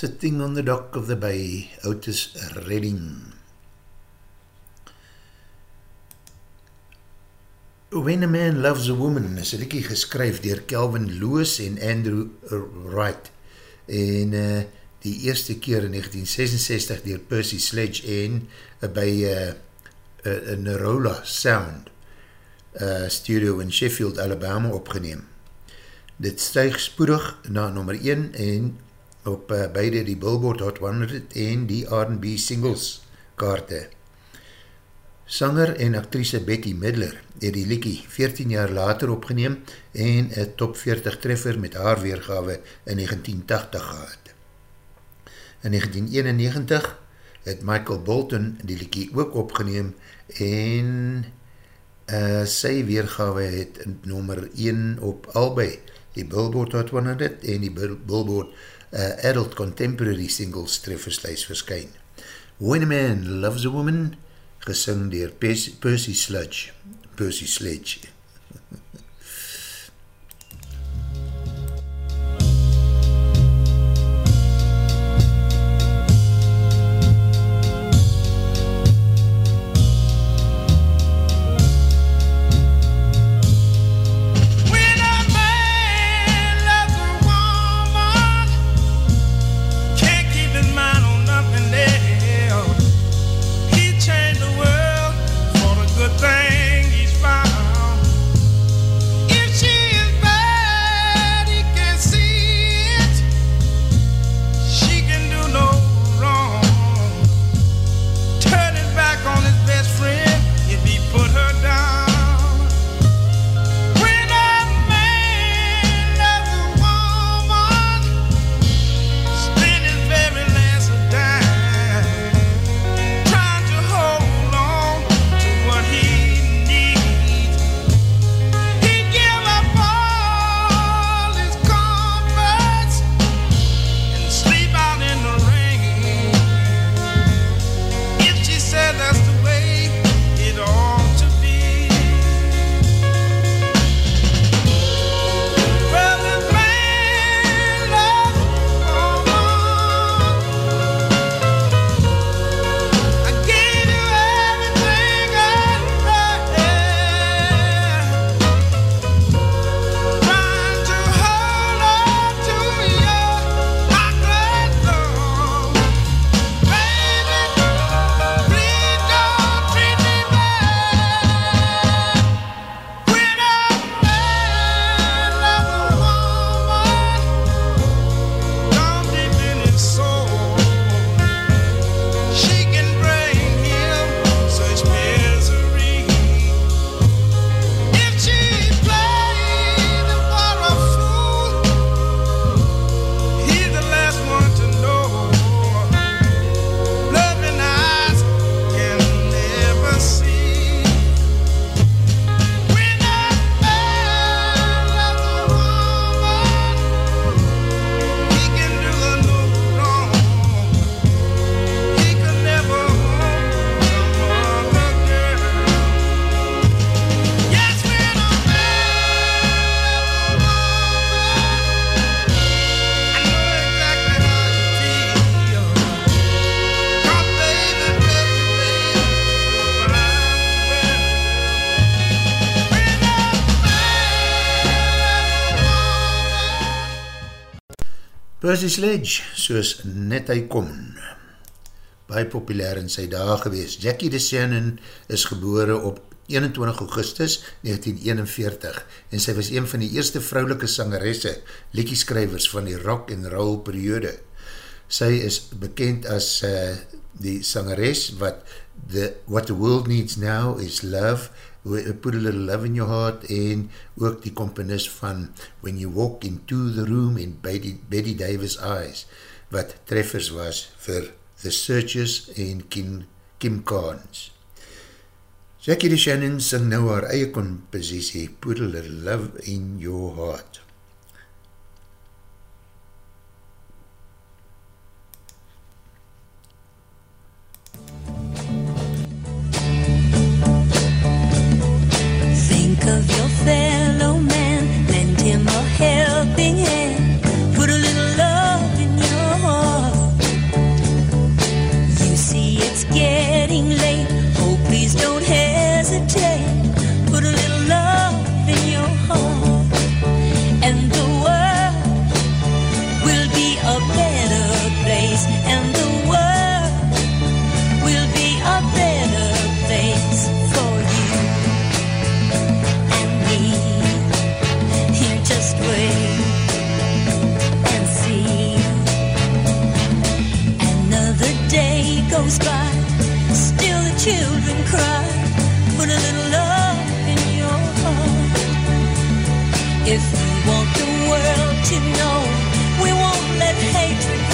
Sitting on the Dock of the Bay, Otis Redding. When a Man Loves a Woman is een liekie geskryf dier Calvin Lewis en Andrew Wright en uh, die eerste keer in 1966 dier Percy Sledge en uh, by uh, uh, Nerola Sound uh, studio in Sheffield, Alabama opgeneem. Dit stuig spoedig na nummer 1 en op uh, beide die Billboard Hot 100 en die R&B singles kaarte. Sanger en actrice Betty Midler het die liekie 14 jaar later opgeneem en een top 40 treffer met haar weergawe in 1980 gehad. In 1991 het Michael Bolton die liekie ook opgeneem en uh, sy weergawe het nummer 1 op albei die Billboard Hot 100 en die Billboard uh, Adult Contemporary Singles treffersluis verskyn. When a Man Loves a Woman gesing dier Percy Sludge. Percy Sledge. Percy Sledge, soos net hy kom, baie populair in sy dae gewees. Jackie DeShannon is gebore op 21 augustus 1941 en sy was een van die eerste vrouwelike sangeresse, lekkieskrywers van die rock and roll periode. Sy is bekend as uh, die sangeres wat the, What the World Needs Now is Love, Put a Little Love in Your Heart en ook die komponist van When You Walk Into the Room in Betty, Betty Davis Eyes wat treffers was vir The Searchers en Kim, Kim Carnes. Jackie DeShannon sing nou haar eie kompositie Put a Little Love in Your Heart. of your fellow man, lend him a helping hand, put a little love in your heart. You see, it's getting late. If we want the world to know, we won't let hatred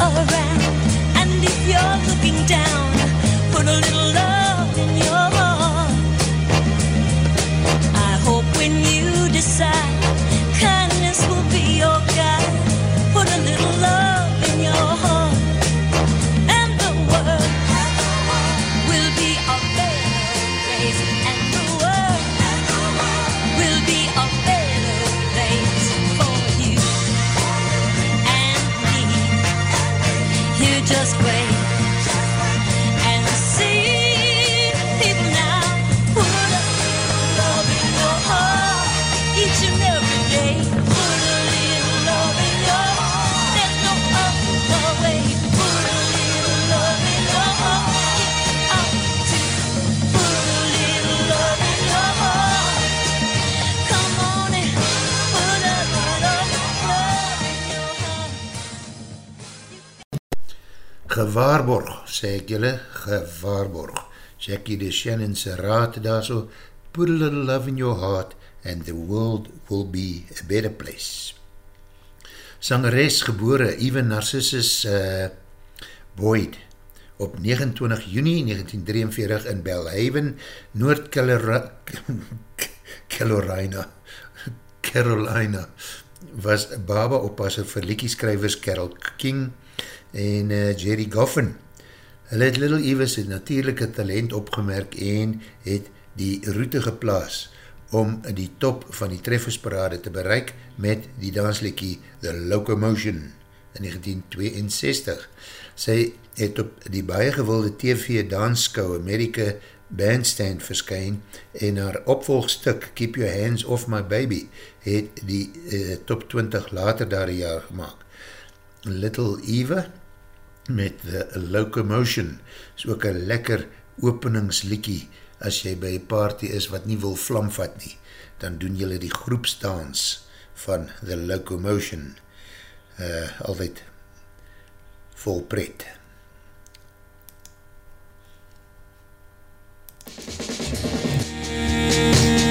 around, Gewaarborg, sê ek julle, gewaarborg. Jackie de Shannon se raad daar so, put a little love in your heart and the world will be a better place. Sangeres gebore Even Narcissus uh, Boyd op 29 juni 1943 in Belhaven, Noord-Carolina <laughs> Carolina was baba oppasser vir liekieskrywers Carol King en uh, Jerry Goffin. Hulle het Little Eva sy natuurlijke talent opgemerk en het die route geplaas om die top van die treffersparade te bereik met die dansliekie The Locomotion in 1962. Sy het op die baie gewilde TV dansskou Amerika Bandstand verskyn en haar opvolgstuk Keep Your Hands Off My Baby het die uh, top 20 later daar jaar gemaakt. Little Eva met The Locomotion is ook een lekker openingsliekie as jy by een party is wat nie wil vlamvat nie, dan doen jylle die groepstaans van The Locomotion uh, altyd vol pret. Everybody's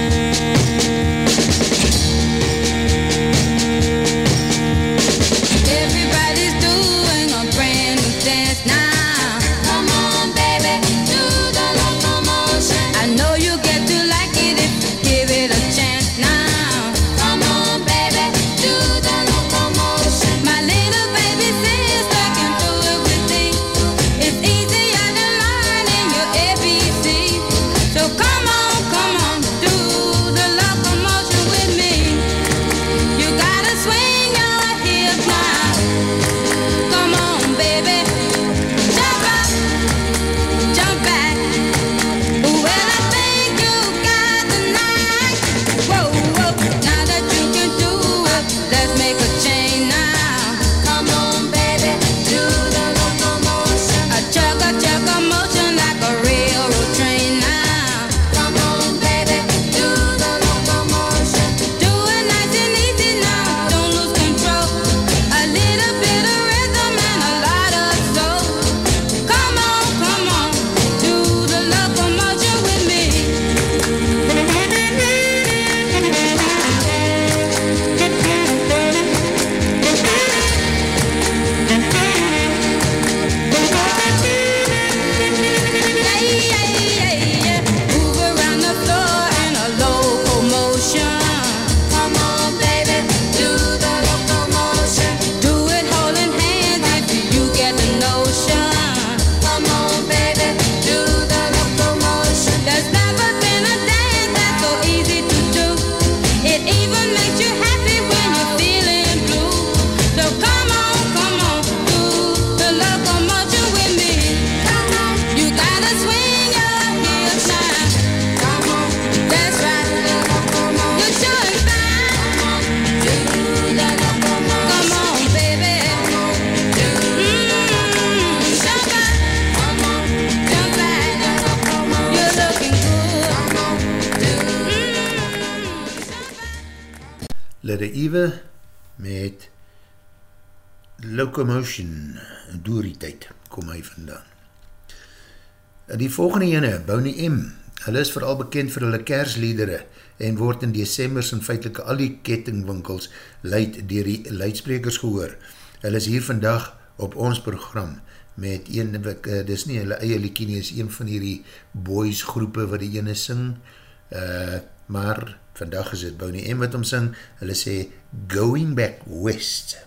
Locomotion, door die tyd, kom hy vandaan. Die volgende ene, Bonnie M, hulle is vooral bekend vir hulle kersliedere en word in decembers in feitelike al die kettingwinkels leid dier die leidsprekers gehoor. Hulle is hier vandag op ons program met een, uh, dis nie hulle eie liekie is een van hierdie boys groepe wat die ene sing, uh, maar vandag is het Bonnie M wat om sing, hulle sê Going Back West.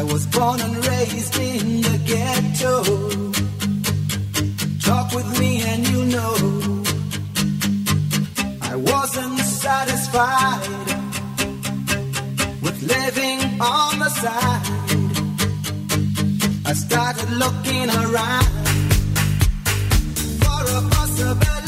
I was born and raised in the ghetto. Talk with me and you know I wasn't satisfied with living on the side. I started looking around for a possibility.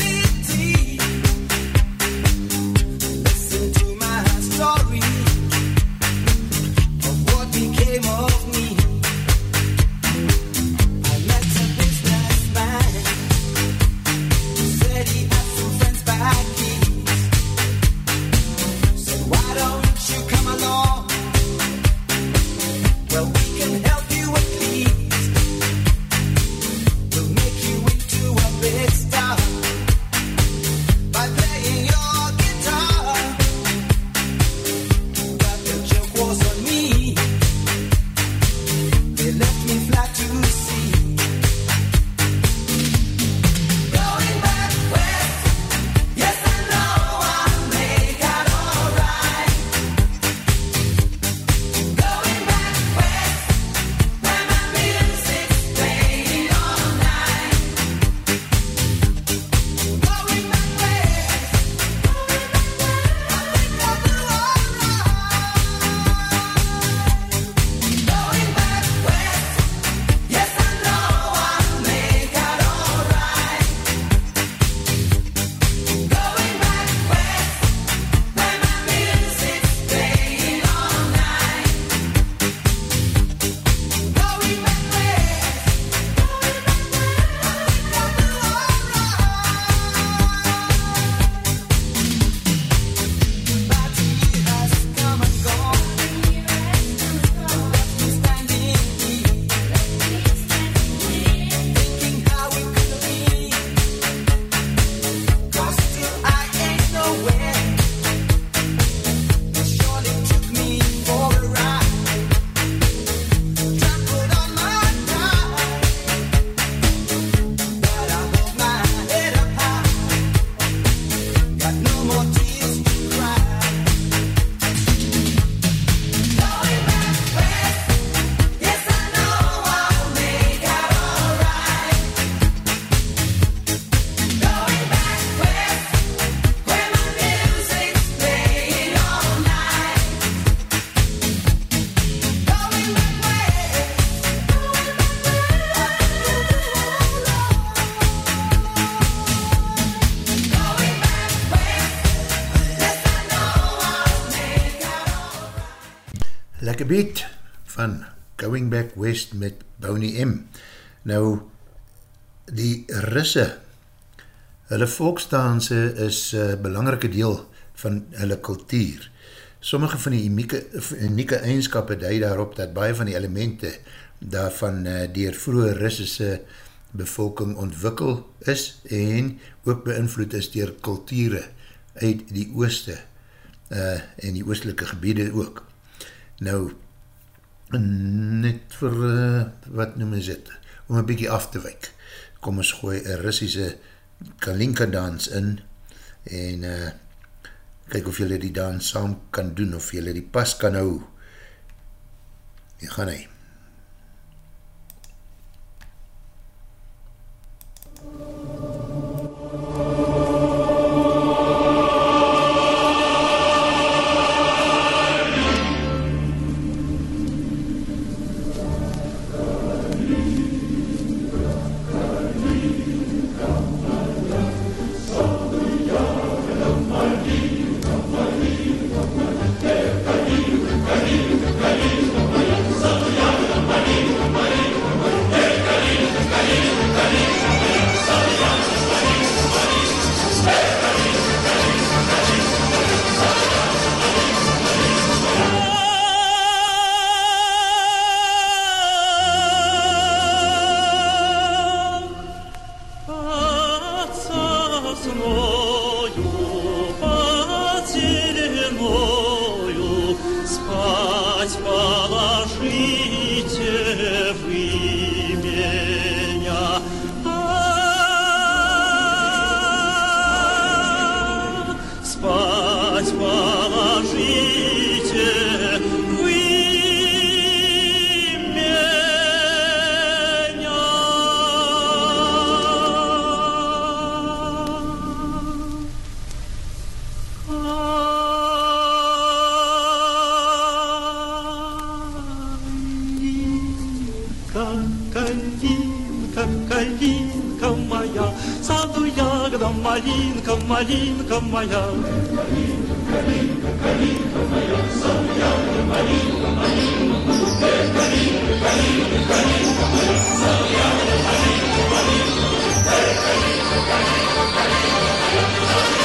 Beat van Going Back West met Boney M. Nou, die Russe, hulle volksdanse is een belangrike deel van hulle kultuur. Sommige van die unieke, unieke eigenskapen dui daarop dat baie van die elemente daarvan uh, dier vroege Russische bevolking ontwikkel is en ook beïnvloed is dier kulture uit die ooste uh, en die oostelike gebiede ook. Nou, net vir, uh, wat noem is het, om een bykie af te wijk, kom ons gooi een Russische Kalinka dans in en uh, kyk of jylle die dans saam kan doen, of jylle die pas kan hou. Hier gaan hy. Калинка, малинка моя. Калинка, калинка, калинка моя, самая малинка, малинка. Калинка, калинка, калинка моя, самая малинка, малинка. Калинка, калинка, калинка моя,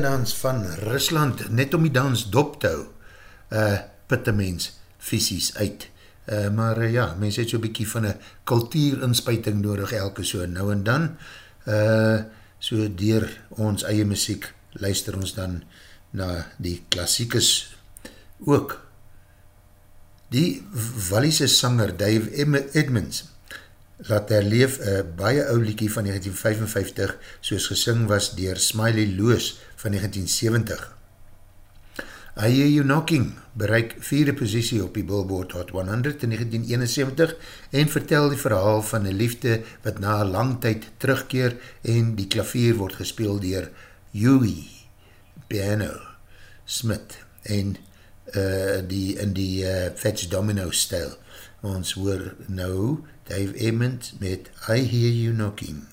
Dans van Rusland, net om die dans dop te hou, uh, put een mens visies uit. Uh, maar uh, ja, mens het so'n bykie van een kultuurinspuiting nodig elke so nou en dan. Uh, so dier ons eie muziek luister ons dan na die klassiekes ook. Die Walliese sanger Dave Edmonds laat herleef een baie ou liekie van 1955 soos gesing was dier Smiley Loos van 1970. I Hear You Knocking bereik vierde positie op die Billboard Hot 100 in 1971 en vertel die verhaal van een liefde wat na een lang tyd terugkeer en die klavier word gespeel dier Huey, piano, Smith en uh, die, in die uh, Fats Domino stijl. Ons hoor nou Dave Emmond met I Hear You Knocking.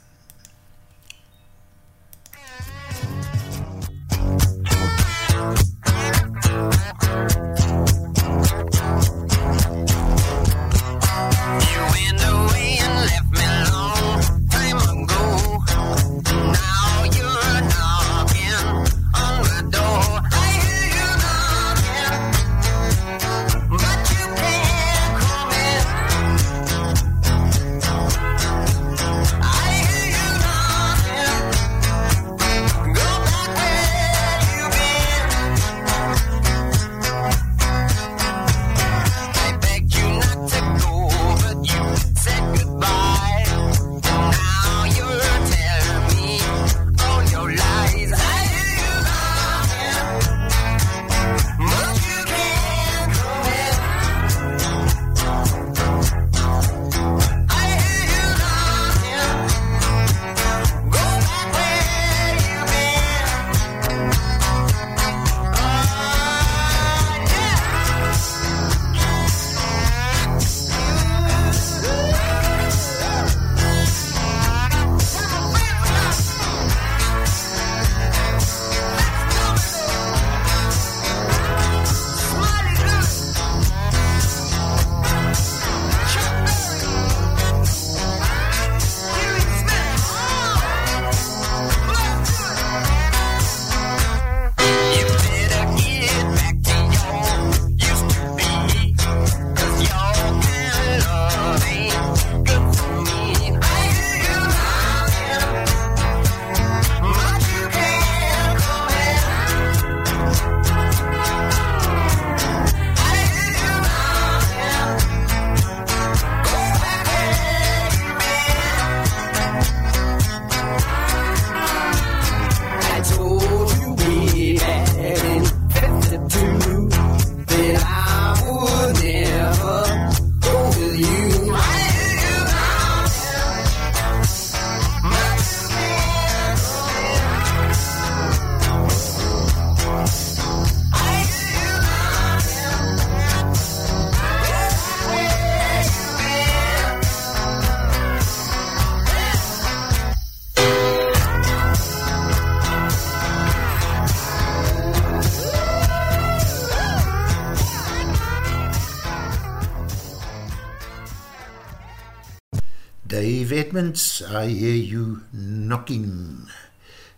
Edmonds, I hear you knocking.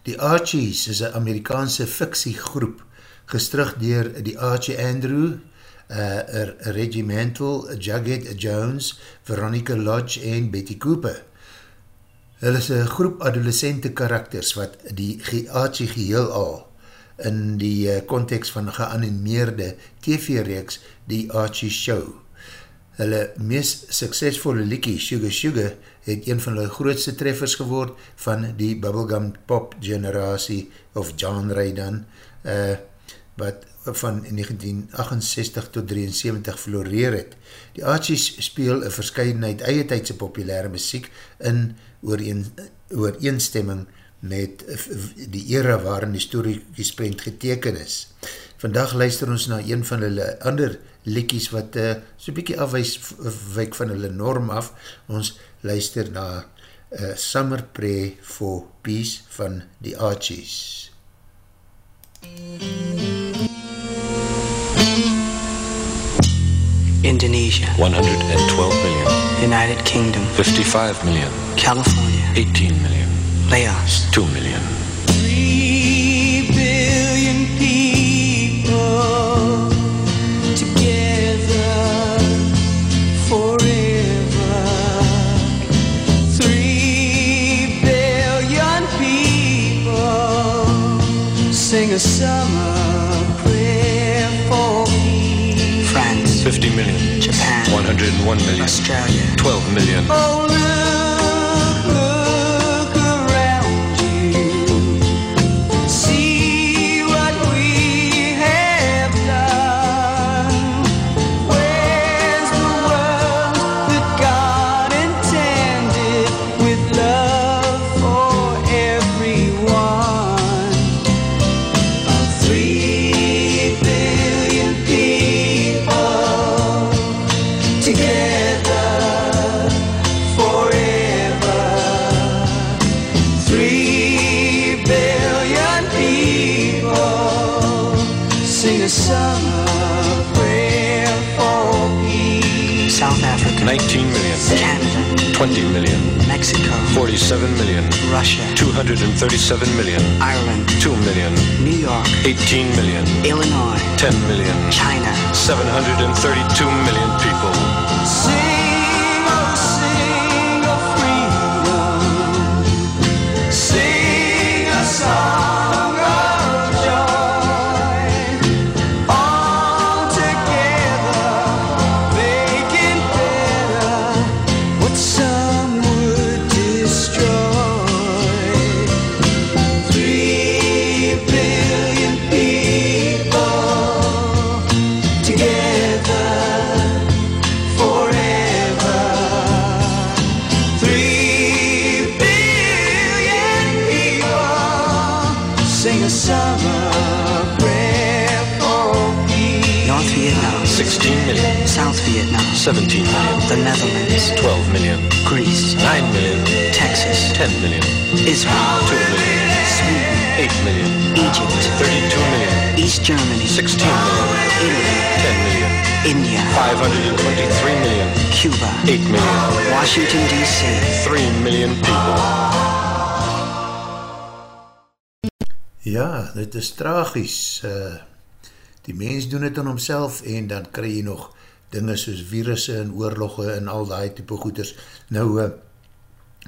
Die Archies is een Amerikaanse fiksiegroep, gestrug dier die Archie Andrew, uh, Reggie Mantle, Jughead Jones, Veronica Lodge en Betty Cooper. Hulle is een groep adolescente karakters wat die Archie geheel al in die context van geanimeerde TV-reeks die Archie Show. Hulle meest suksesvolle liekie, Sugar Sugar, het een van hulle grootste treffers geword van die bubblegum pop generatie, of genre dan, uh, wat van 1968 tot 73 floreer het. Die Archies speel een verscheidenheid eie tydse populaire muziek in ooreen, ooreenstemming met die era waarin die story gesprent geteken is. Vandag luister ons na een van hulle ander liekies wat uh, so'n bykie afwijk van hulle norm af. Ons luister na uh, Summer Pray for Peace van die Archies. Indonesia. 112 million. United Kingdom. 55 million. California. 18 million. Laos. 2 million. A summer prayer for peace. France. 50 million. Japan. 101 million. Australia. 12 million. Oh, 237 million. Russia. 237 million. Ireland. 2 million. New York. 18 million. Illinois. 10 million. China. 732 million. 17 million. The Netherlands. 12 million. Greece. 9 million. Texas. 10 million. Israel. 2 million. Sweden. 8 million. Egypt. 32 million. East Germany. 16 million. Italy. 10 million. India. 523 million. Cuba. 8 million. Washington, D.C. 3 million people. Ja, dit is tragies. Uh, die mens doen het aan homself en dan kry jy nog dinge soos virusse en oorlogge en al die type goeders. Nou, uh,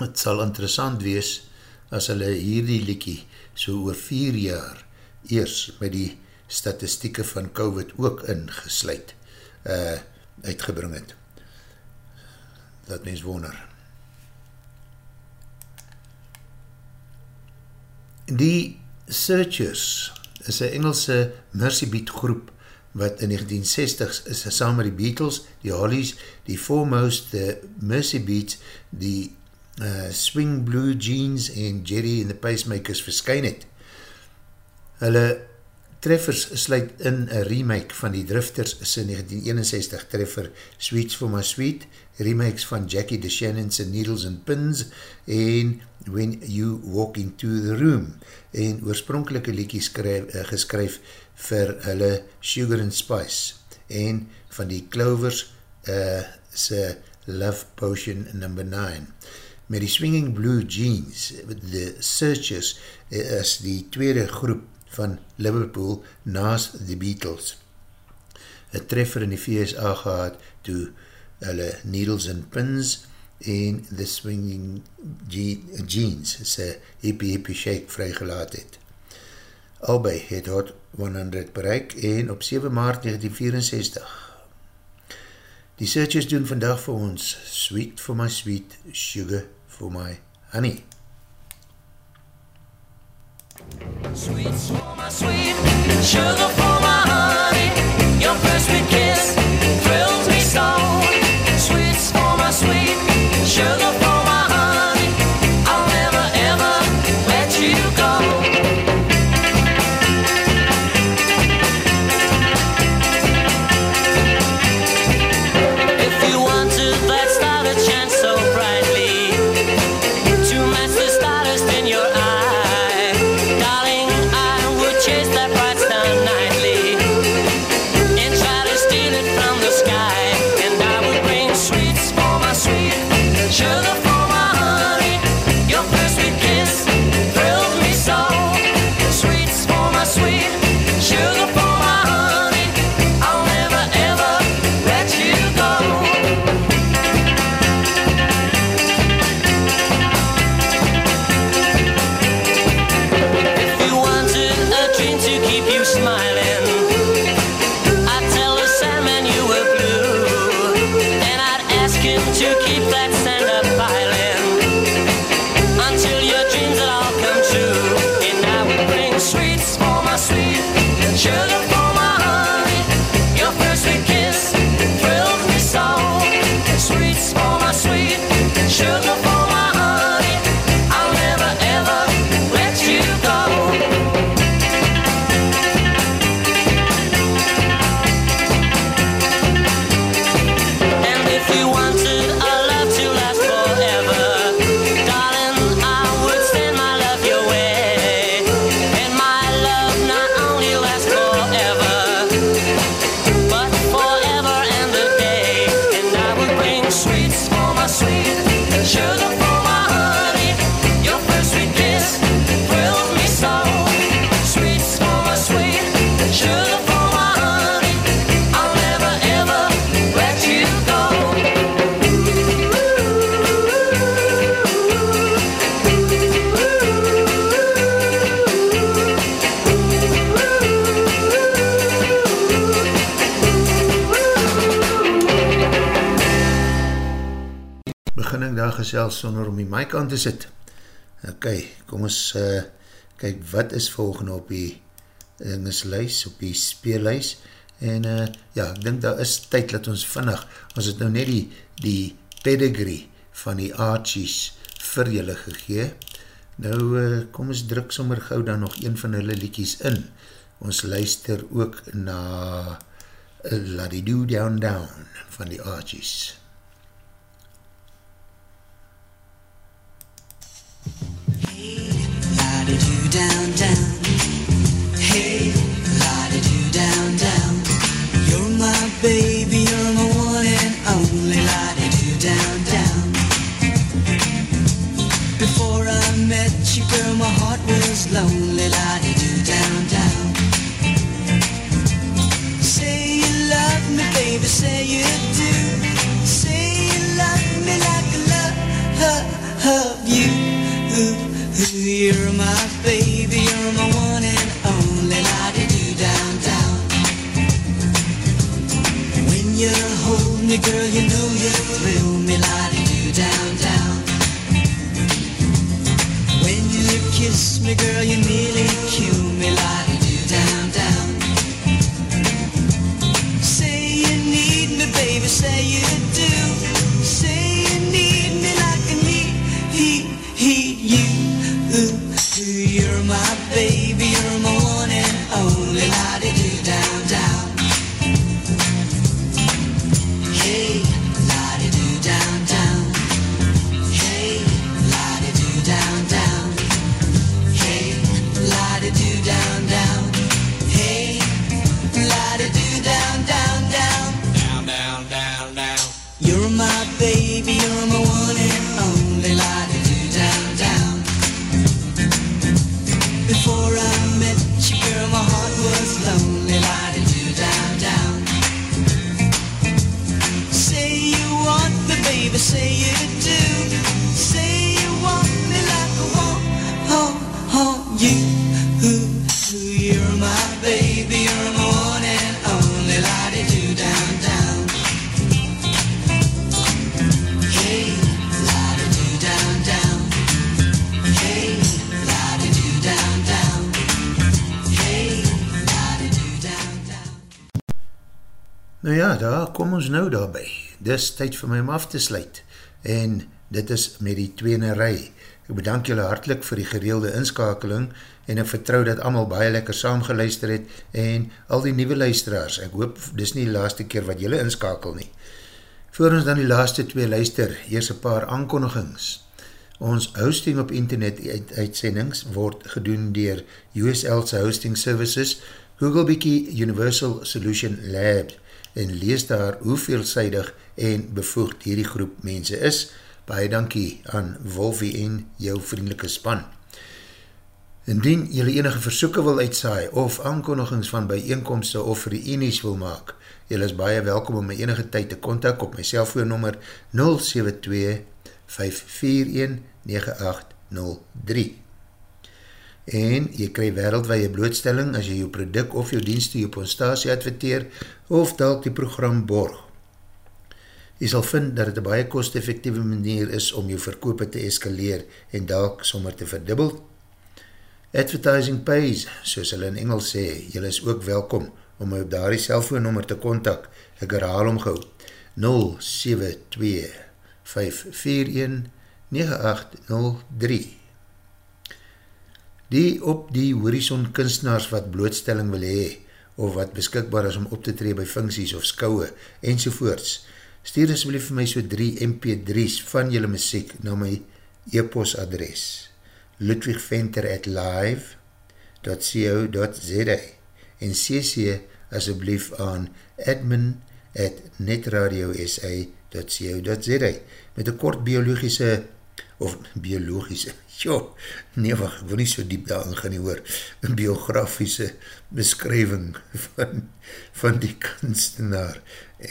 het sal interessant wees as hulle hierdie liekie so oor vier jaar eers by die statistieke van COVID ook ingesluit uh, uitgebring het. Dat mens wonder. Die Searchers is een Engelse Mercy Beat groep wat in 1960 is saam met die Beatles, die Hollies, die Foremost, die Mercy Beats, die uh, Swing Blue Jeans en Jerry and the Pacemakers verskyn het. Hulle treffers sluit in een remake van die Drifters sy 1961 treffer Sweets for My Sweet, remakes van Jackie DeShannon's Needles and Pins en When You Walk Into the Room en oorspronkelike liedjies skryf, uh, geskryf vir hulle Sugar and Spice en van die Clovers uh, sy Love Potion number 9. met die Swinging Blue Jeans, The Searchers, eh, is die tweede groep van Liverpool naast the Beatles. Een treffer in die VSA gehad toe hulle Needles and Pins en The Swinging Je Jeans sy Hippie Hippie Shake vrygelaat het. Albei het Hot 100 bereik en op 7 maart 1964 Die searchers doen vandag vir ons Sweet for my sweet, sugar for my honey. Sweet for my sweet, sugar for my honey. Your first sweet gesels sonder om die mic aan te sit. Ok, kom ons uh, kyk wat is volgende op die dingeslys, op die speellys. En uh, ja, ek dink daar is tyd dat ons vinnig, ons het nou net die, die pedigree van die Archies vir julle gegee. Nou uh, kom ons druk sommer gauw dan nog een van hulle liedjies in. Ons luister ook na uh, La-di-doo down down van die Archies. Down. Hey, down. You're my baby, you're my one and only. Down. Before I met you, girl, my heart was lonely. You're my baby, you're my one and only la di do downtown. When you hold me, girl, you know you thrill me la di do downtown. When you kiss me, girl, you nearly kill me la di do downtown. Say you need me, baby, say you. Daar kom ons nou daarby. Dis tyd vir my om af te sluit. En dit is met die tweene rij. Ek bedank julle hartlik vir die gereelde inskakeling en ek vertrou dat allemaal baie lekker saamgeluister het en al die nieuwe luisteraars. Ek hoop, dis nie die laaste keer wat julle inskakel nie. Voor ons dan die laaste twee luister, eers een paar aankondigings. Ons hosting op internet uit uitsendings word gedoen dier USL's Hosting Services, Google Biki Universal Solution Lab en lees daar hoe veelzijdig en bevoegd hierdie groep mense is. Baie dankie aan Wolfie en jou vriendelike span. Indien jylle enige versoeken wil uitsaai of aankondigings van bijeenkomste of reenies wil maak, jylle is baie welkom om my enige tyd te kontak op my cellfoonnummer 072-541-9803. En jy krij wereldwaie blootstelling as jy jou product of jou dienst op ons stasie adverteer of dalk die program borg. Jy sal vind dat het een baie kost-effectieve manier is om jou verkoop te eskaleer en dalk sommer te verdubbel. Advertising pays, soos hulle in Engels sê, jy is ook welkom om my op daar die cellfoonnummer te kontak. Ek herhaal om gauw 072 541 9803 Die op die horizon kunstenaars wat blootstelling wil hee, of wat beskikbaar is om op te tree by funksies of skouwe, enzovoorts, stuur asblief vir my so 3 mp3's van julle muziek na my e-pos adres ludwigventer at live.co.za en cc asblief aan admin at netradiosa.co.za met een kort biologische of biologische, jo, nee wacht, ek wil nie so diep daar gaan nie hoor, een biografiese beskrywing van, van die kunstenaar.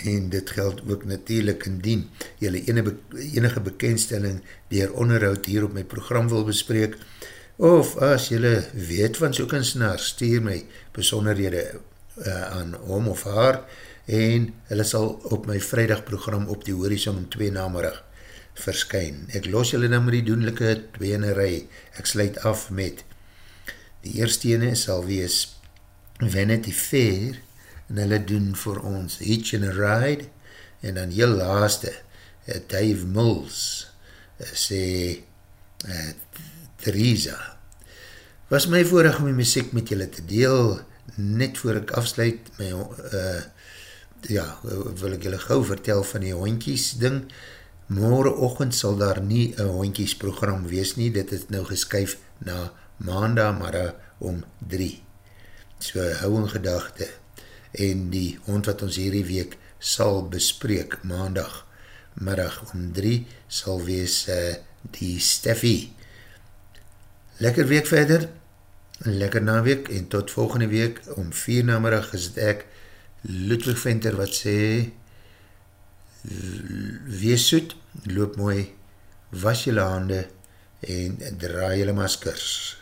En dit geld ook natuurlijk indien jylle enige, bekendstelling dier onderhoud hier op my program wil bespreek. Of as jylle weet van so'n kunstenaar, stuur my besonderhede uh, aan hom of haar en hulle sal op my vrijdag program op die horizon om twee namerig verskyn. Ek los julle nou met die doenlijke tweenerij. Ek sluit af met die eerste ene sal wees Vanity Fair en hulle doen vir ons Hitch and a Ride en dan heel laaste uh, Dave Mills uh, sê uh, Theresa was my voorig om die muziek met julle te deel net voor ek afsluit my uh, ja, wil ek julle gauw vertel van die hondjies ding morgenochtend sal daar nie een hondjiesprogram wees nie, dit is nou geskyf na maandag maar om drie. So hou in gedachte en die hond wat ons hierdie week sal bespreek maandag middag om drie sal wees uh, die Steffi. Lekker week verder, lekker na week en tot volgende week om vier namerig is het ek Ludwig Venter wat sê wees soet, loop mooi, was jylle hande en draai jylle maskers.